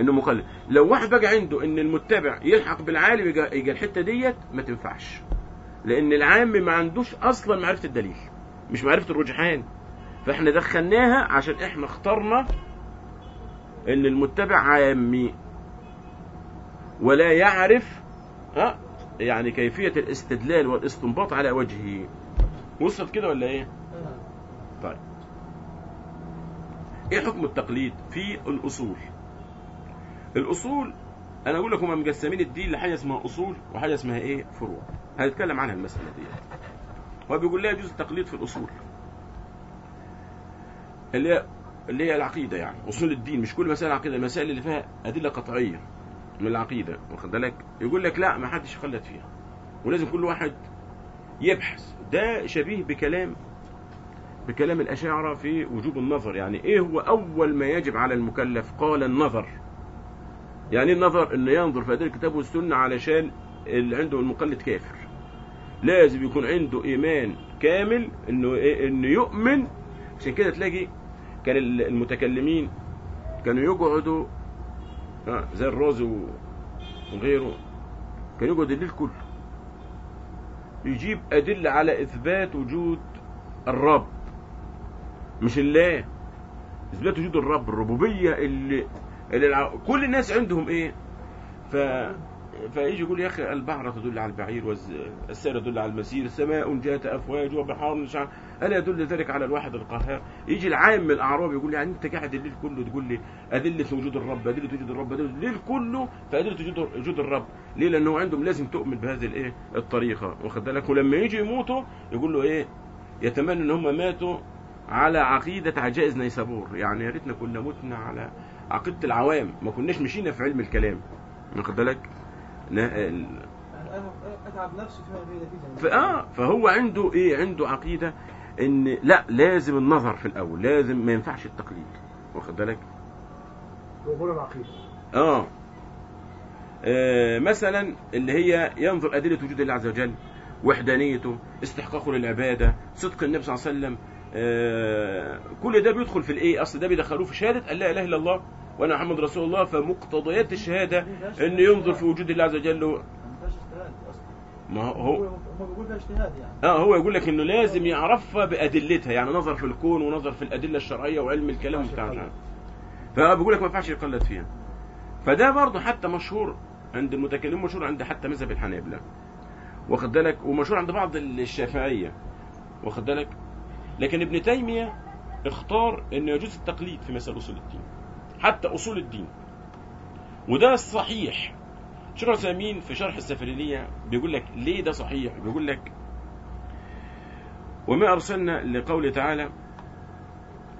إنه مقلد لو واحد بقى عنده إن المتبع يلحق بالعالم يبقى الحتة ديت ما تنفعش. لأن العام ما عندوش أصلا معرفة الدليل مش معرفة الرجحان. فإحنا دخلناها عشان إحنا اخترنا إن المتبع عامي. ولا يعرف ها يعني كيفية الاستدلال والاستنباط على وجهه. وصلت كده ولا إيه؟ طيب. إيه حكم التقليد في الأصول؟ الأصول أنا أقول لك هم مقسمين الدين لحاجة اسمها أصول وحاجة اسمها إيه؟ فروع. هنتكلم عنها المسألة دي. هو بيقول لا يجوز التقليد في الأصول. اللي هي اللي هي العقيدة يعني. أصول الدين مش كل مسائل عقيده المسائل اللي فيها أدلة قطعية من العقيدة واخد بالك؟ يقول لك لا ما حدش يقلد فيها. ولازم كل واحد يبحث. ده شبيه بكلام بكلام الأشاعرة في وجوب النظر. يعني إيه هو أول ما يجب على المكلف؟ قال النظر. يعني النظر إنه ينظر في أدلة الكتاب والسنة علشان اللي عنده المقلد كافر. لازم يكون عنده إيمان كامل إنه إيه إنه يؤمن. عشان كده تلاقي كان المتكلمين كانوا يقعدوا آه، زي الرازي وغيره كان يقعد الليل كله. يجيب أدلة على إثبات وجود الرب مش الله. إثبات وجود الرب الربوبية اللي. كل الناس عندهم إيه؟ ف... فيجي يقول يا أخي البعرة تدل على البعير والسير يدل على المسير سماء جاءت أفواج وبحار مش ألا يدل ذلك على الواحد القهار؟ يجي العام من الأعراب يقول يعني أنت قاعد الليل كله تقول لي أدلة وجود الرب أدلة وجود الرب أدلة الليل كله فأدلة وجود الرب. ليه؟ لأنه عندهم لازم تؤمن بهذه الإيه؟ الطريقة. واخد بالك؟ ولما يجي يموتوا يقول له إيه؟ يتمنى إن هم ماتوا على عقيدة عجائز نيسابور يعني يا ريتنا كنا متنا على عقيدة العوام ما كناش مشينا في علم الكلام. واخد بالك؟ أتعب نفسي فيما في نتيجه ف- آه فهو عنده إيه؟ عنده عقيدة إن لا لازم النظر في الأول لازم ما ينفعش التقليد. واخد بالك؟ العقيدة. آه. آه مثلا اللي هي ينظر أدلة وجود الله عز وجل وحدانيته استحقاقه للعبادة صدق النبي صلى الله عليه وسلم كل ده بيدخل في الإيه؟ أصل ده بيدخلوه في شهادة أن لا إله إلا الله وأنا محمد رسول الله فمقتضيات الشهادة انه ينظر في وجود الله عز وجل. ما هو اجتهاد يعني آه هو يقول لك إنه لازم يعرفها بأدلتها يعني نظر في الكون ونظر في الأدلة الشرعية وعلم الكلام ينفعش بتاع يقلد. فبيقول لك ما ينفعش يقلد فيها. فده برضه حتى مشهور عند المتكلمين مشهور عند حتى مذهب الحنابلة. واخد بالك؟ ومشهور عند بعض الشافعية. واخد بالك؟ لكن ابن تيمية اختار إنه يجوز التقليد في مسائل أصول الدين حتى أصول الدين. وده الصحيح شيخ العثيمين في شرح السفرينية بيقول لك ليه ده صحيح؟ بيقول لك وما أرسلنا لقول تعالى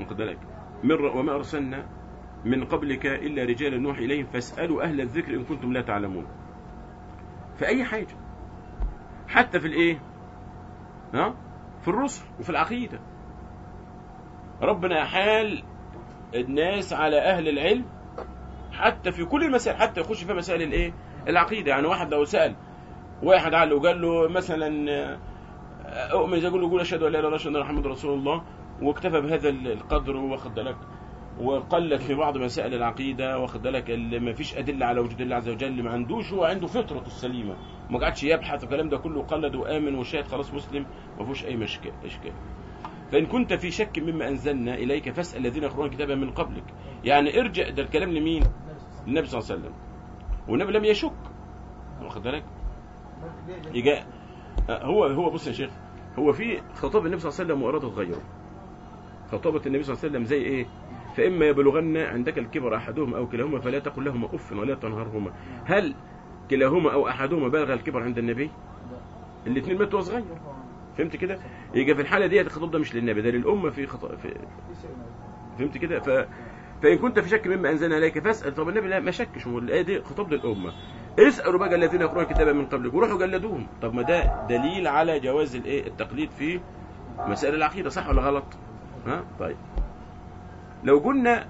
واخد بالك؟ وما أرسلنا من قبلك إلا رجالا نوحي إليهم فاسألوا أهل الذكر إن كنتم لا تعلمون. في أي حاجة. حتى في الإيه؟ ها؟ في الرسل وفي العقيدة. ربنا حال الناس على أهل العلم حتى في كل المسائل حتى يخش في مسائل الإيه؟ العقيدة. يعني واحد لو سأل واحد على وقال له مثلا آه، أؤمن يقول له قول أشهد أن لا إله إلا الله أن محمد رسول الله واكتفى بهذا القدر واخد بالك وقلت في بعض مسائل العقيدة واخد بالك اللي ما فيش أدلة على وجود الله عز وجل ما عندوش هو عنده فطرته السليمة. ما قعدش يبحث الكلام ده كله قلد وآمن وشاهد خلاص مسلم ما فيهوش أي مشكلة إشكال. فإن كنت في شك مما أنزلنا إليك فاسأل الذين يقرؤون الكتاب من قبلك. يعني ارجع ده الكلام لمين؟ النبي صلى الله عليه وسلم. والنبي لم يشك. واخد بالك؟ هو هو بص يا شيخ هو في خطاب النبي صلى الله عليه وسلم وإرادة غيره خطابة النبي صلى الله عليه وسلم زي إيه؟ فإما يبلغن عندك الكبر أحدهما أو كلاهما فلا تقل لهما أف ولا تنهرهما. هل كلاهما أو أحدهما بلغ الكبر عند النبي؟ الاثنين ماتوا صغير. فهمت كده؟ يجي في الحالة ديت الخطاب ده مش للنبي ده للأمة في خطاب في فهمت كده؟ ف... فإن كنت في شك مما أنزلنا إليك فاسأل. طب النبي لا ما شكش. هو الآية دي خطاب للأمة. اسألوا بقى الذين يقرؤون الكتاب من قبلك. وروحوا جلدوهم. طب ما ده دليل على جواز الإيه؟ التقليد في مسائل العقيدة صح ولا غلط؟ ها؟ طيب. لو قلنا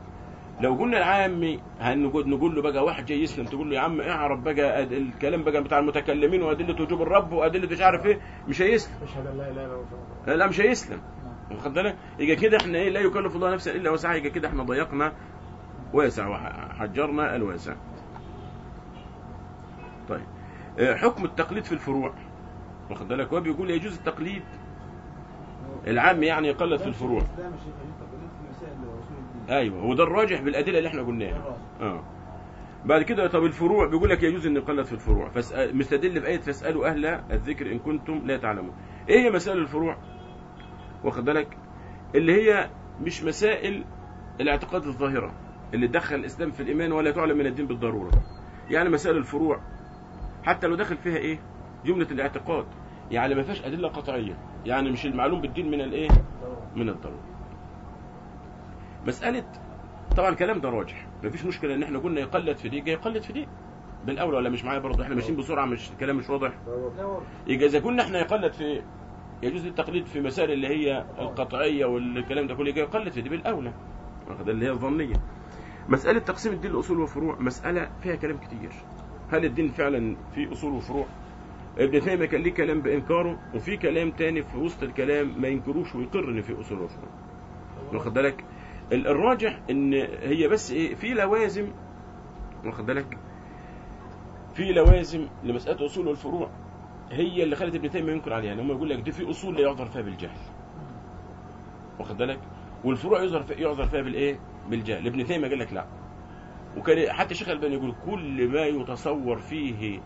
لو قلنا العامي هنقول نقول له بقى واحد جاي يسلم تقول له يا عم اعرف بقى الكلام بقى بتاع المتكلمين وأدلة وجوب الرب وأدلة مش عارف إيه مش هيسلم. أشهد أن لا إله إلا الله لا مش هيسلم. واخد بالك؟ يبقى كده إحنا إيه لا يكلف الله نفسا إلا وسعها. يبقى كده إحنا ضيقنا واسع وحجرنا الواسع. طيب. آه، حكم التقليد في الفروع. واخد بالك؟ هو بيقول يجوز التقليد. العام يعني يقلد في الفروع ده مش تقليد في مسائل أيوه وده الراجح بالأدلة اللي إحنا قلناها. آه. بعد كده طب الفروع بيقول لك يجوز إن يقلد في الفروع. فاسأل مستدل بايه فاسالوا أهل الذكر إن كنتم لا تعلمون. إيه هي مسائل الفروع؟ واخد بالك؟ اللي هي مش مسائل الاعتقاد الظاهرة اللي تدخل الإسلام في الإيمان ولا تعلم من الدين بالضرورة. يعني مسائل الفروع حتى لو دخل فيها إيه؟ جملة الاعتقاد. يعني ما فيهاش أدلة قطعية. يعني مش المعلوم بالدين من الإيه؟ من الضرورة. مسألة طبعا الكلام ده راجح مفيش مشكلة إن إحنا قلنا يقلد في دي جاي يقلد في دي بالاولى ولا مش معايا برضه؟ إحنا ماشيين بسرعة مش الكلام مش واضح. يبقى إذا كنا إحنا يقلد في يجوز التقليد في مسائل اللي هي القطعية والكلام ده كله يقلد في دي بالأولى. واخد؟ اللي هي الظنية. مسألة تقسيم الدين لأصول وفروع مسألة فيها كلام كتير. هل الدين فعلا فيه أصول وفروع؟ ابن تيمية كان ليه كلام بإنكاره وفي كلام تاني في وسط الكلام ما ينكروش ويقر ان في أصول وفروع. واخد بالك؟ ال- الراجح إن هي بس إيه في لوازم واخد بالك؟ في لوازم لمسألة أصول والفروع. هي اللي خلت ابن تيمية ينكر عليها هم يقول لك دي في أصول لا يعذر فيها بالجهل. واخد بالك؟ والفروع يعذر يعذر فيها بالإيه؟ بالجهل. ابن تيمية قال لك لا. وكان حتى الشيخ الباني يقول كل ما يتصور فيه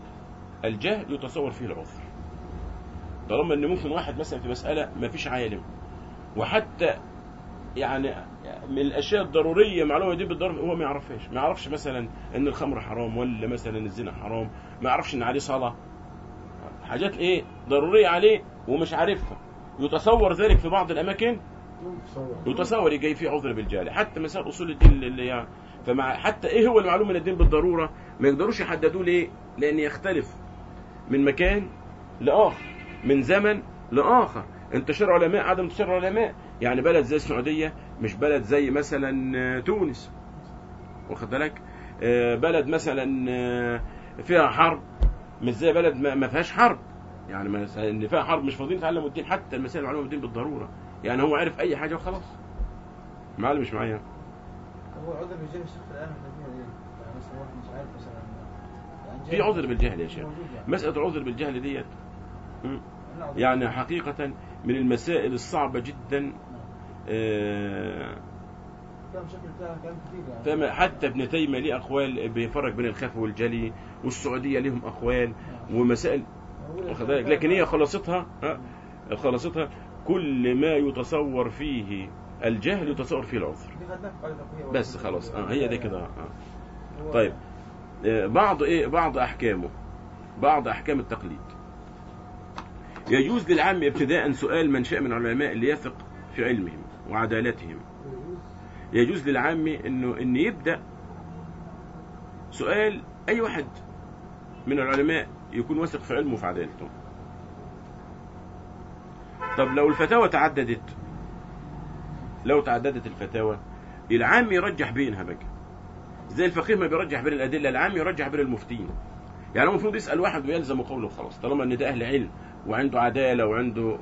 الجهل يتصور فيه العذر. طالما إن ممكن واحد مثلا في مسألة ما فيش عالم. وحتى يعني من الأشياء الضرورية معلومة دي بالضرورة هو ما يعرفهاش. ما يعرفش مثلا إن الخمر حرام ولا مثلا الزنا حرام. ما يعرفش إن عليه صلاة. حاجات إيه؟ ضرورية عليه ومش عارفها. يتصور ذلك في بعض الأماكن؟ تصور يتصور يجي فيه عذر بالجهل حتى مسائل أصول الدين اللي يعني فمع حتى إيه هو المعلوم من الدين بالضرورة؟ ما يقدروش يحددوه ليه؟ لأن يختلف. من مكان لآخر. من زمن لآخر. انتشار علماء عدم انتشار علماء. يعني بلد زي السعودية مش بلد زي مثلا آه، تونس. واخد بالك؟ آه، بلد مثلا آه، فيها حرب مش زي بلد ما فيهاش حرب. يعني مثلا إن فيها حرب مش فاضيين يتعلموا الدين حتى المسائل المعلومة بالدين بالضرورة. يعني هو عرف أي حاجة وخلاص. معايا مش معايا. هو عذر بالجهل الشيخ دي. يعني مثلا واحد مش عارف مثلا يعني في عذر بالجهل يا شيخ. يعني. مسألة العذر بالجهل ديت. يعني حقيقة من المسائل الصعبة جدا آه، فما حتى ابن تيمية ليه أقوال بيفرق بين الخفي والجلي والسعودية ليهم أقوال نعم. ومسائل لكن هي خلاصتها ها، خلاصتها كل ما يتصور فيه الجهل يتصور فيه العذر بس. خلاص آه هي دي كده آه. طيب آه، بعض إيه بعض أحكامه بعض أحكام التقليد يجوز للعام ابتداء سؤال من شاء من العلماء ليثق في علمهم وعدالتهم. يجوز للعام إنه ان يبدأ سؤال أي واحد من العلماء يكون واثق في علمه وفي عدالته. طب لو الفتاوى تعددت لو تعددت الفتاوى العام يرجح بينها بقى زي الفقيه ما بيرجح بين الأدلة العام يرجح بين المفتين. يعني المفروض يسأل واحد ويلزم قوله خلاص طالما إن ده أهل علم وعنده عدالة وعنده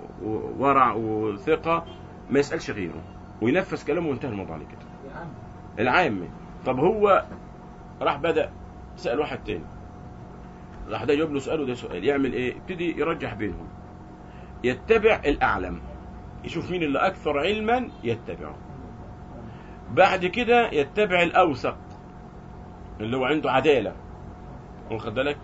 ورع وثقة ما يسألش غيره وينفذ كلامه وانتهى الموضوع على كده يا عم العام. طب هو راح بدأ سأل واحد تاني. راح ده يجاوب له سؤال وده سؤال. يعمل إيه؟ يبتدي يرجح بينهم. يتبع الأعلم. يشوف مين اللي أكثر علما يتبعه. بعد كده يتبع الأوثق اللي هو عنده عدالة. واخد بالك؟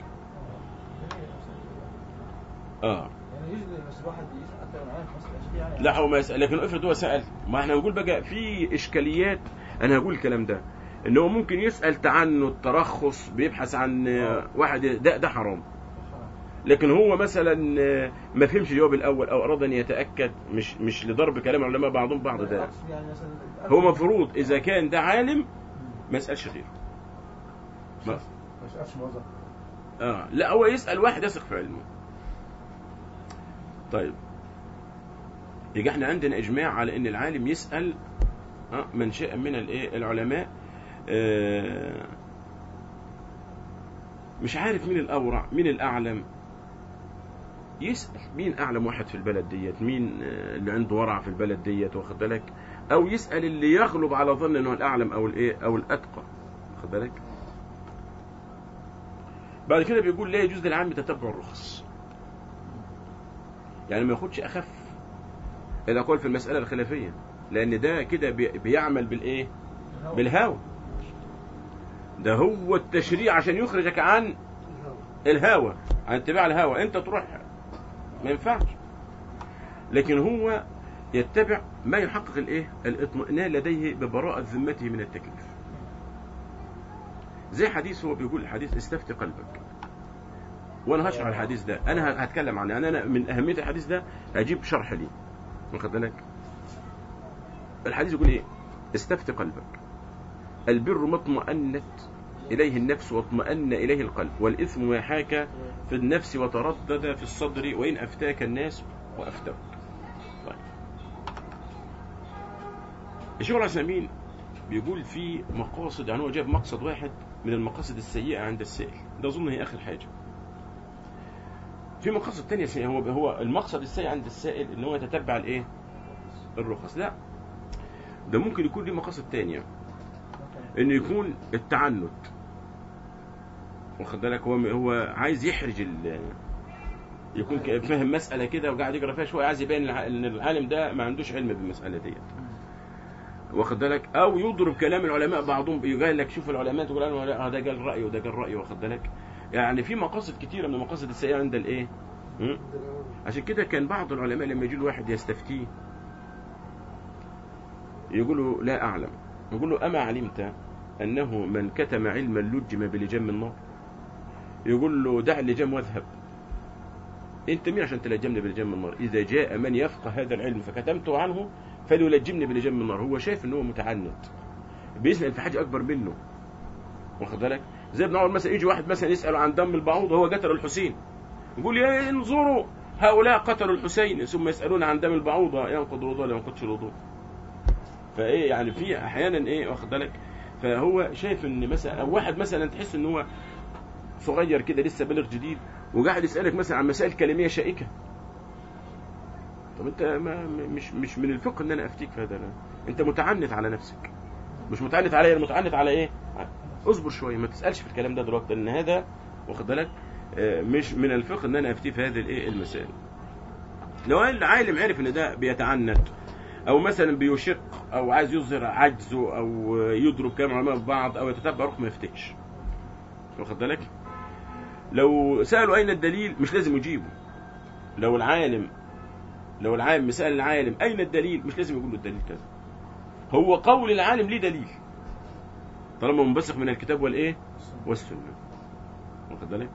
آه. يعني يجوز بس الواحد يسأل حتى لو عارف مثلا أشياء يعني لا هو ما يسأل. لكن افرض هو سأل. ما إحنا هنقول بقى في إشكاليات. أنا هقول الكلام ده. ان هو ممكن يسأل تعنت ترخص بيبحث عن واحد. ده ده حرام. لكن هو مثلا ما فهمش الجواب الأول أو أراد أن يتأكد مش مش لضرب كلام العلماء بعضهم بعض ده. هو مفروض إذا كان ده عالم ما يسألش غيره. ما- آه. لا هو يسأل واحد يثق في علمه. طيب. يبقى إحنا عندنا اجماع على ان العالم يسأل آه، من شاء من العلماء آه، مش عارف مين الأورع مين الأعلم. يسأل مين أعلم واحد في البلد ديت مين آه، اللي عنده ورع في البلد ديت واخد بالك؟ أو يسأل اللي يغلب على ظن إنه الأعلم أو الإيه أو الأتقى واخد بالك؟ بعد كده بيقول لا يجوز للعام تتبع الرخص. يعني ما ياخدش أخف الاقوال في المسألة الخلافية لأن ده كده بي- بيعمل بالإيه؟ بالهوى. ده هو التشريع عشان يخرجك عن الهوى عن اتباع الهوى. أنت تروح ما ينفعش. لكن هو يتبع ما يحقق الإيه؟ الاطمئنان لديه ببراءة ذمته من التكليف. زي حديث هو بيقول حديث استفتي قلبك. وأنا هشرح الحديث ده. أنا هتكلم عنه. يعني أنا من أهمية الحديث ده هجيب شرح ليه واخد بالك؟ الحديث يقول إيه؟ استفتي قلبك. البر ما اطمأنت إليه النفس واطمأن إليه القلب. والإثم ما حاك في النفس وتردد في الصدر وإن أفتاك الناس وأفتوك. طيب. الشيخ العثيمين بيقول في مقاصد يعني هو جاب مقصد واحد من المقاصد السيئة عند السائل. ده أظن هي آخر حاجة. في مقاصد تانية سيئة هو هو المقصد السيء عند السائل إن هو يتتبع الإيه؟ الرخص. لا ده ممكن يكون ليه مقاصد تانية. إنه يكون التعنت. واخد بالك؟ هو هو عايز يحرج ال يكون فاهم مسألة كده وقاعد يقرأ فيها شوية عايز يبين إن العالم ده ما عندوش علم بالمسألة ديت. واخد بالك؟ أو يضرب كلام العلماء بعضهم يقول لك شوف العلماء تقول أنا ده قال رأيه وده قال رأيه واخد بالك؟ يعني في مقاصد كتيرة من المقاصد السيئة عند الإيه? عشان كده كان بعض العلماء لما يجي له واحد يستفتيه يقول له لا أعلم. يقول له أما علمت أنه من كتم علما ألجم بلجام النار يقول له دع اللجام واذهب. أنت مين عشان تلجمني بلجام النار إذا جاء من يفقه هذا العلم فكتمته عنه فليلجمني بلجام النار هو شايف أنه متعنت. بيسأل في حاجة أكبر منه. واخد بالك؟ زي عمر مثلا يجي واحد مثلا يسأله عن دم البعوض وهو قتل الحسين. يقول يا انظروا هؤلاء قتلوا الحسين ثم يسألون عن دم البعوضة ينقض الوضوء لا ينقضش الوضوء. فإيه يعني في أحيانا إيه واخد بالك؟ فهو شايف إن مثلا أو واحد مثلا تحس إن هو صغير كده لسه بالغ جديد وقاعد يسألك مثلا عن مسائل كلامية شائكة. طب أنت ما مش مش من الفقه إن أنا أفتيك في هذا. أنت متعنت على نفسك. مش متعنت عليا متعنت على إيه؟ اصبر شوية ما تسألش في الكلام ده دلوقتي لأن هذا واخد بالك آه، مش من الفقه إن أنا أفتي في هذه الايه المسائل. لو العالم عرف إن ده بيتعنت أو مثلا بيشق أو عايز يظهر عجزه أو يضرب كلام علماء في بعض أو يتتبع روح ما يفتكش واخد بالك؟ لو سألوا أين الدليل مش لازم يجيبوا لو العالم لو العالم سال العالم أين الدليل؟ مش لازم يقول له الدليل كذا. هو قول العالم ليه دليل. طالما منبثق من الكتاب والإيه؟ والسنة. واخد بالك؟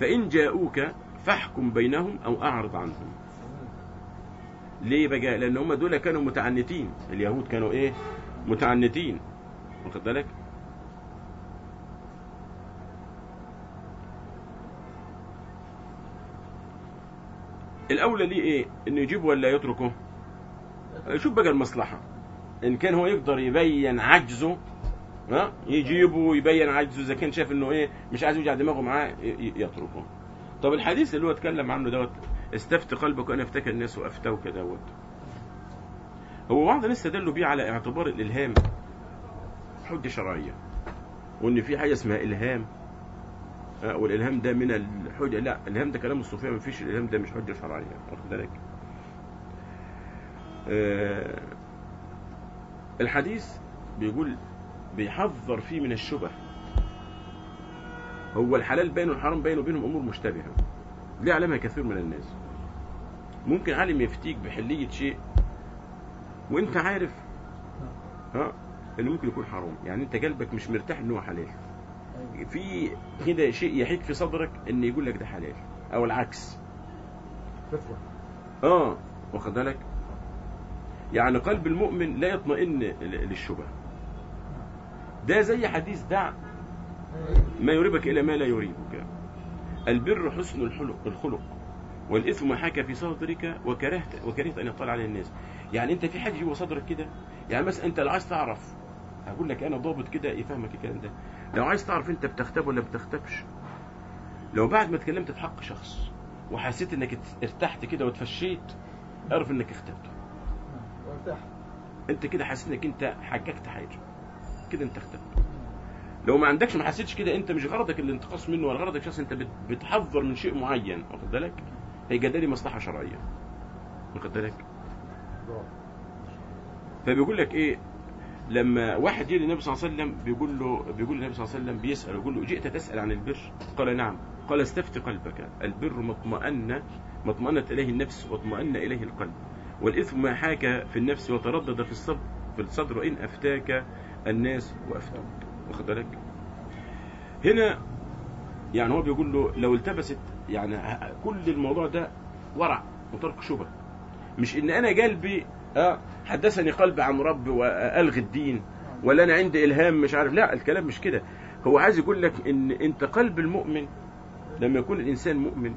فإن جاءوك فاحكم بينهم أو أعرض عنهم. ليه بقى؟ لأن هم دول كانوا متعنتين. اليهود كانوا إيه؟ متعنتين. واخد بالك؟ الأولى ليه إيه؟ إنه يجيب ولا يتركه؟ شوف بقى المصلحة. إن كان هو يقدر يبين عجزه ها؟ يجيبه ويبين عجزه إذا كان شايف إنه إيه مش عايز يوجع دماغه معاه يتركه. طب الحديث اللي هو اتكلم عنه دوت استفت قلبك وأنا افتكر الناس وأفتوك دوت. هو بعض الناس استدلوا بيه على اعتبار الإلهام حجة شرعية وإن في حاجة اسمها إلهام. والإلهام ده من الحجة لا الإلهام ده كلام الصوفية ما فيش الإلهام ده مش حجة شرعية واخد بالك؟ آه، الحديث بيقول بيحذر فيه من الشبه. هو الحلال بين والحرام بين وبينهم أمور مشتبهة. لا يعلمها كثير من الناس. ممكن عالم يفتيك بحلية شيء وانت عارف ها انه ممكن يكون حرام. يعني انت قلبك مش مرتاح ان هو حلال. أيوة. في كده شيء يحيك في صدرك إن يقول لك ده حلال أو العكس. فتوى آه واخد بالك؟ يعني قلب المؤمن لا يطمئن للشبه ده زي حديث دع. ما يريبك إلى ما لا يريبك. البر حسن الخلق والإثم ما حاك في صدرك وكرهت وكرهت أن يطلع عليه الناس. يعني أنت في حاجة جوه صدرك كده؟ يعني مثلا أنت لو عايز تعرف هقول لك أنا ضابط كده يفهمك الكلام ده. لو عايز تعرف أنت بتختب ولا بتختبش لو بعد ما اتكلمت في حق شخص وحسيت إنك ارتحت كده وتفشيت اعرف إنك اختبته. انت كده حسيت انك انت حققت حاجة. كده انت اختبت لو ما عندكش ما حسيتش كده انت مش غرضك الانتقاص منه ولا غرضك شخص انت بت- بتحذر من شيء معين واخد بالك؟ هي دي مصلحة شرعية. واخد بالك. فبيقول لك إيه؟ لما واحد يجي للنبي صلى الله عليه وسلم بيقول له بيقول للنبي صلى الله عليه وسلم بيسأل يقول له جئت تسأل عن البر؟ قال نعم. قال استفت قلبك. البر ما اطمأن ما اطمأنت إليه النفس واطمأن إليه القلب. والإثم ما حاك في النفس وتردد في الصدر في الصدر وان أفتاك الناس وافتوك واخد بالك؟ هنا يعني هو بيقول له لو التبست يعني كل الموضوع ده ورع وترك شبه مش إن أنا قلبي آه حدثني قلبي عن رب وألغي الدين ولا أنا عندي إلهام مش عارف. لا الكلام مش كده. هو عايز يقول لك إن أنت قلب المؤمن لما يكون الإنسان مؤمن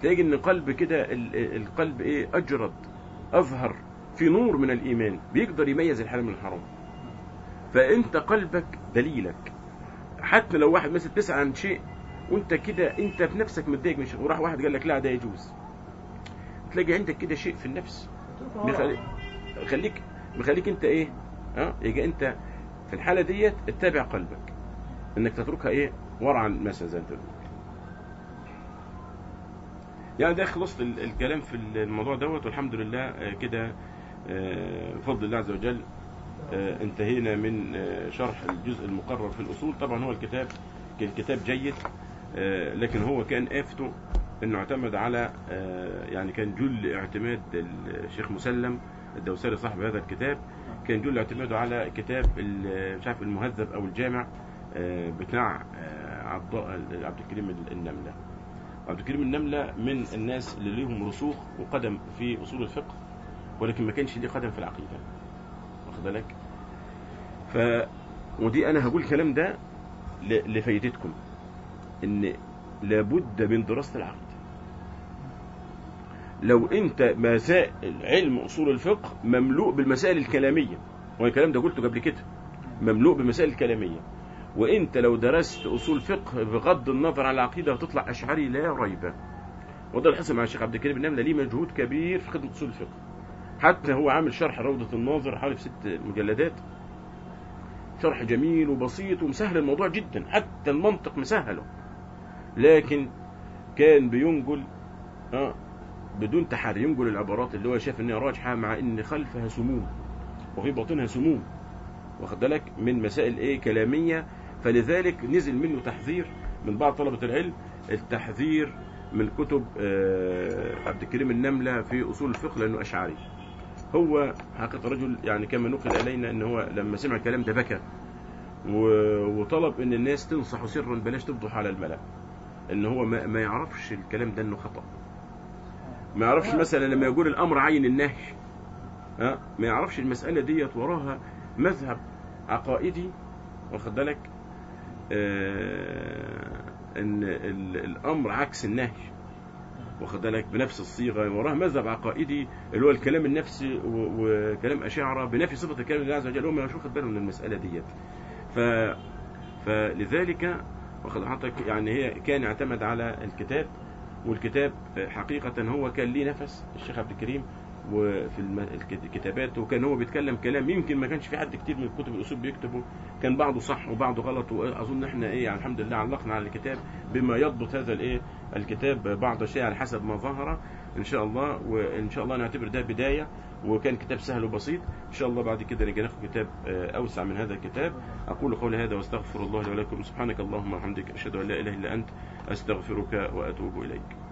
تلاقي إن قلب كده ال- القلب إيه أجرد اظهر في نور من الإيمان بيقدر يميز الحلال من الحرام. فأنت قلبك دليلك. حتى لو واحد مثلا تسأل عن شيء وأنت كده أنت في نفسك متضايق من شيء وراح واحد قال لك لا ده يجوز. تلاقي عندك كده شيء في النفس. بيخليك خليك مخليك أنت إيه؟ آه يبقى أنت في الحالة ديت اتبع قلبك. إنك تتركها إيه؟ ورعا مثلا زي ما أنت بتقول. يعني ده خلصت ال- الكلام في الموضوع دوت والحمد لله آه، كده آه، بفضل الله عز وجل آه، انتهينا من شرح الجزء المقرر في الأصول. طبعا هو الكتاب كان كتاب جيد لكن هو كان آفته إنه اعتمد على يعني كان جل اعتماد الشيخ مسلم الدوسري صاحب هذا الكتاب كان جل اعتماده على كتاب مش عارف المهذب أو الجامع بتاع عبد الكريم النملة. عبد الكريم النملة من الناس اللي ليهم رسوخ وقدم في أصول الفقه ولكن ما كانش ليه قدم في العقيدة. واخد بالك؟ ف ودي أنا هقول الكلام ده لفايدتكم إن لابد من دراسة العقيدة. لو أنت مسائل علم أصول الفقه مملوء بالمسائل الكلامية والكلام ده قلته قبل كده مملوء بالمسائل الكلامية وإنت لو درست أصول فقه بغض النظر عن العقيدة هتطلع أشعري لا ريب. وده اللي حصل مع الشيخ عبد الكريم النملة ليه مجهود كبير في خدمة أصول الفقه حتى هو عامل شرح روضة الناظر حوالي في ست مجلدات. شرح جميل وبسيط ومسهل الموضوع جدا حتى المنطق مسهله. لكن كان بينقل آه بدون تحري ينقل العبارات اللي هو شايف إنها راجحة مع إن خلفها سموم وفي باطنها سموم. واخد بالك؟ من مسائل إيه؟ كلامية فلذلك نزل منه تحذير من بعض طلبة العلم التحذير من كتب آه، عبد الكريم النملة في أصول الفقه لأنه أشعري. هو حقيقة رجل يعني كما نقل إلينا إن هو لما سمع الكلام ده بكى. وطلب إن الناس تنصحه سرا بلاش تفضح على الملأ. إن هو ما, يعرفش الكلام ده إنه خطأ. ما يعرفش مثلا لما يقول الأمر عين النهي ما يعرفش المسألة ديت وراها مذهب عقائدي واخد بالك؟ إن ال- الأمر عكس النهي واخد بالك؟ بنفس الصيغة وراه مذهب عقائدي اللي هو الكلام النفسي وكلام أشاعرة بنفي صفة الكلام لله عز وجل. هم مش واخد بالهم من المسألة ديت. ف فلذلك واخد حضرتك يعني هي كان اعتمد على الكتاب والكتاب حقيقة هو كان ليه نفس الشيخ عبد الكريم وفي الكتابات وكان هو بيتكلم كلام. يمكن ما كانش في حد كتير من كتب الأصول بيكتبه. كان بعضه صح وبعضه غلط وأظن إحنا إيه يعني الحمد لله علقنا على الكتاب بما يضبط هذا الإيه الكتاب بعض الشيء على حسب ما ظهر إن شاء الله. وإن شاء الله نعتبر ده بداية وكان كتاب سهل وبسيط. إن شاء الله بعد كده نجي ناخد كتاب آه، أوسع من هذا الكتاب. أقول قولي هذا واستغفر الله لي ولكم. سبحانك اللهم وبحمدك أشهد أن لا إله إلا أنت أستغفرك وأتوب إليك.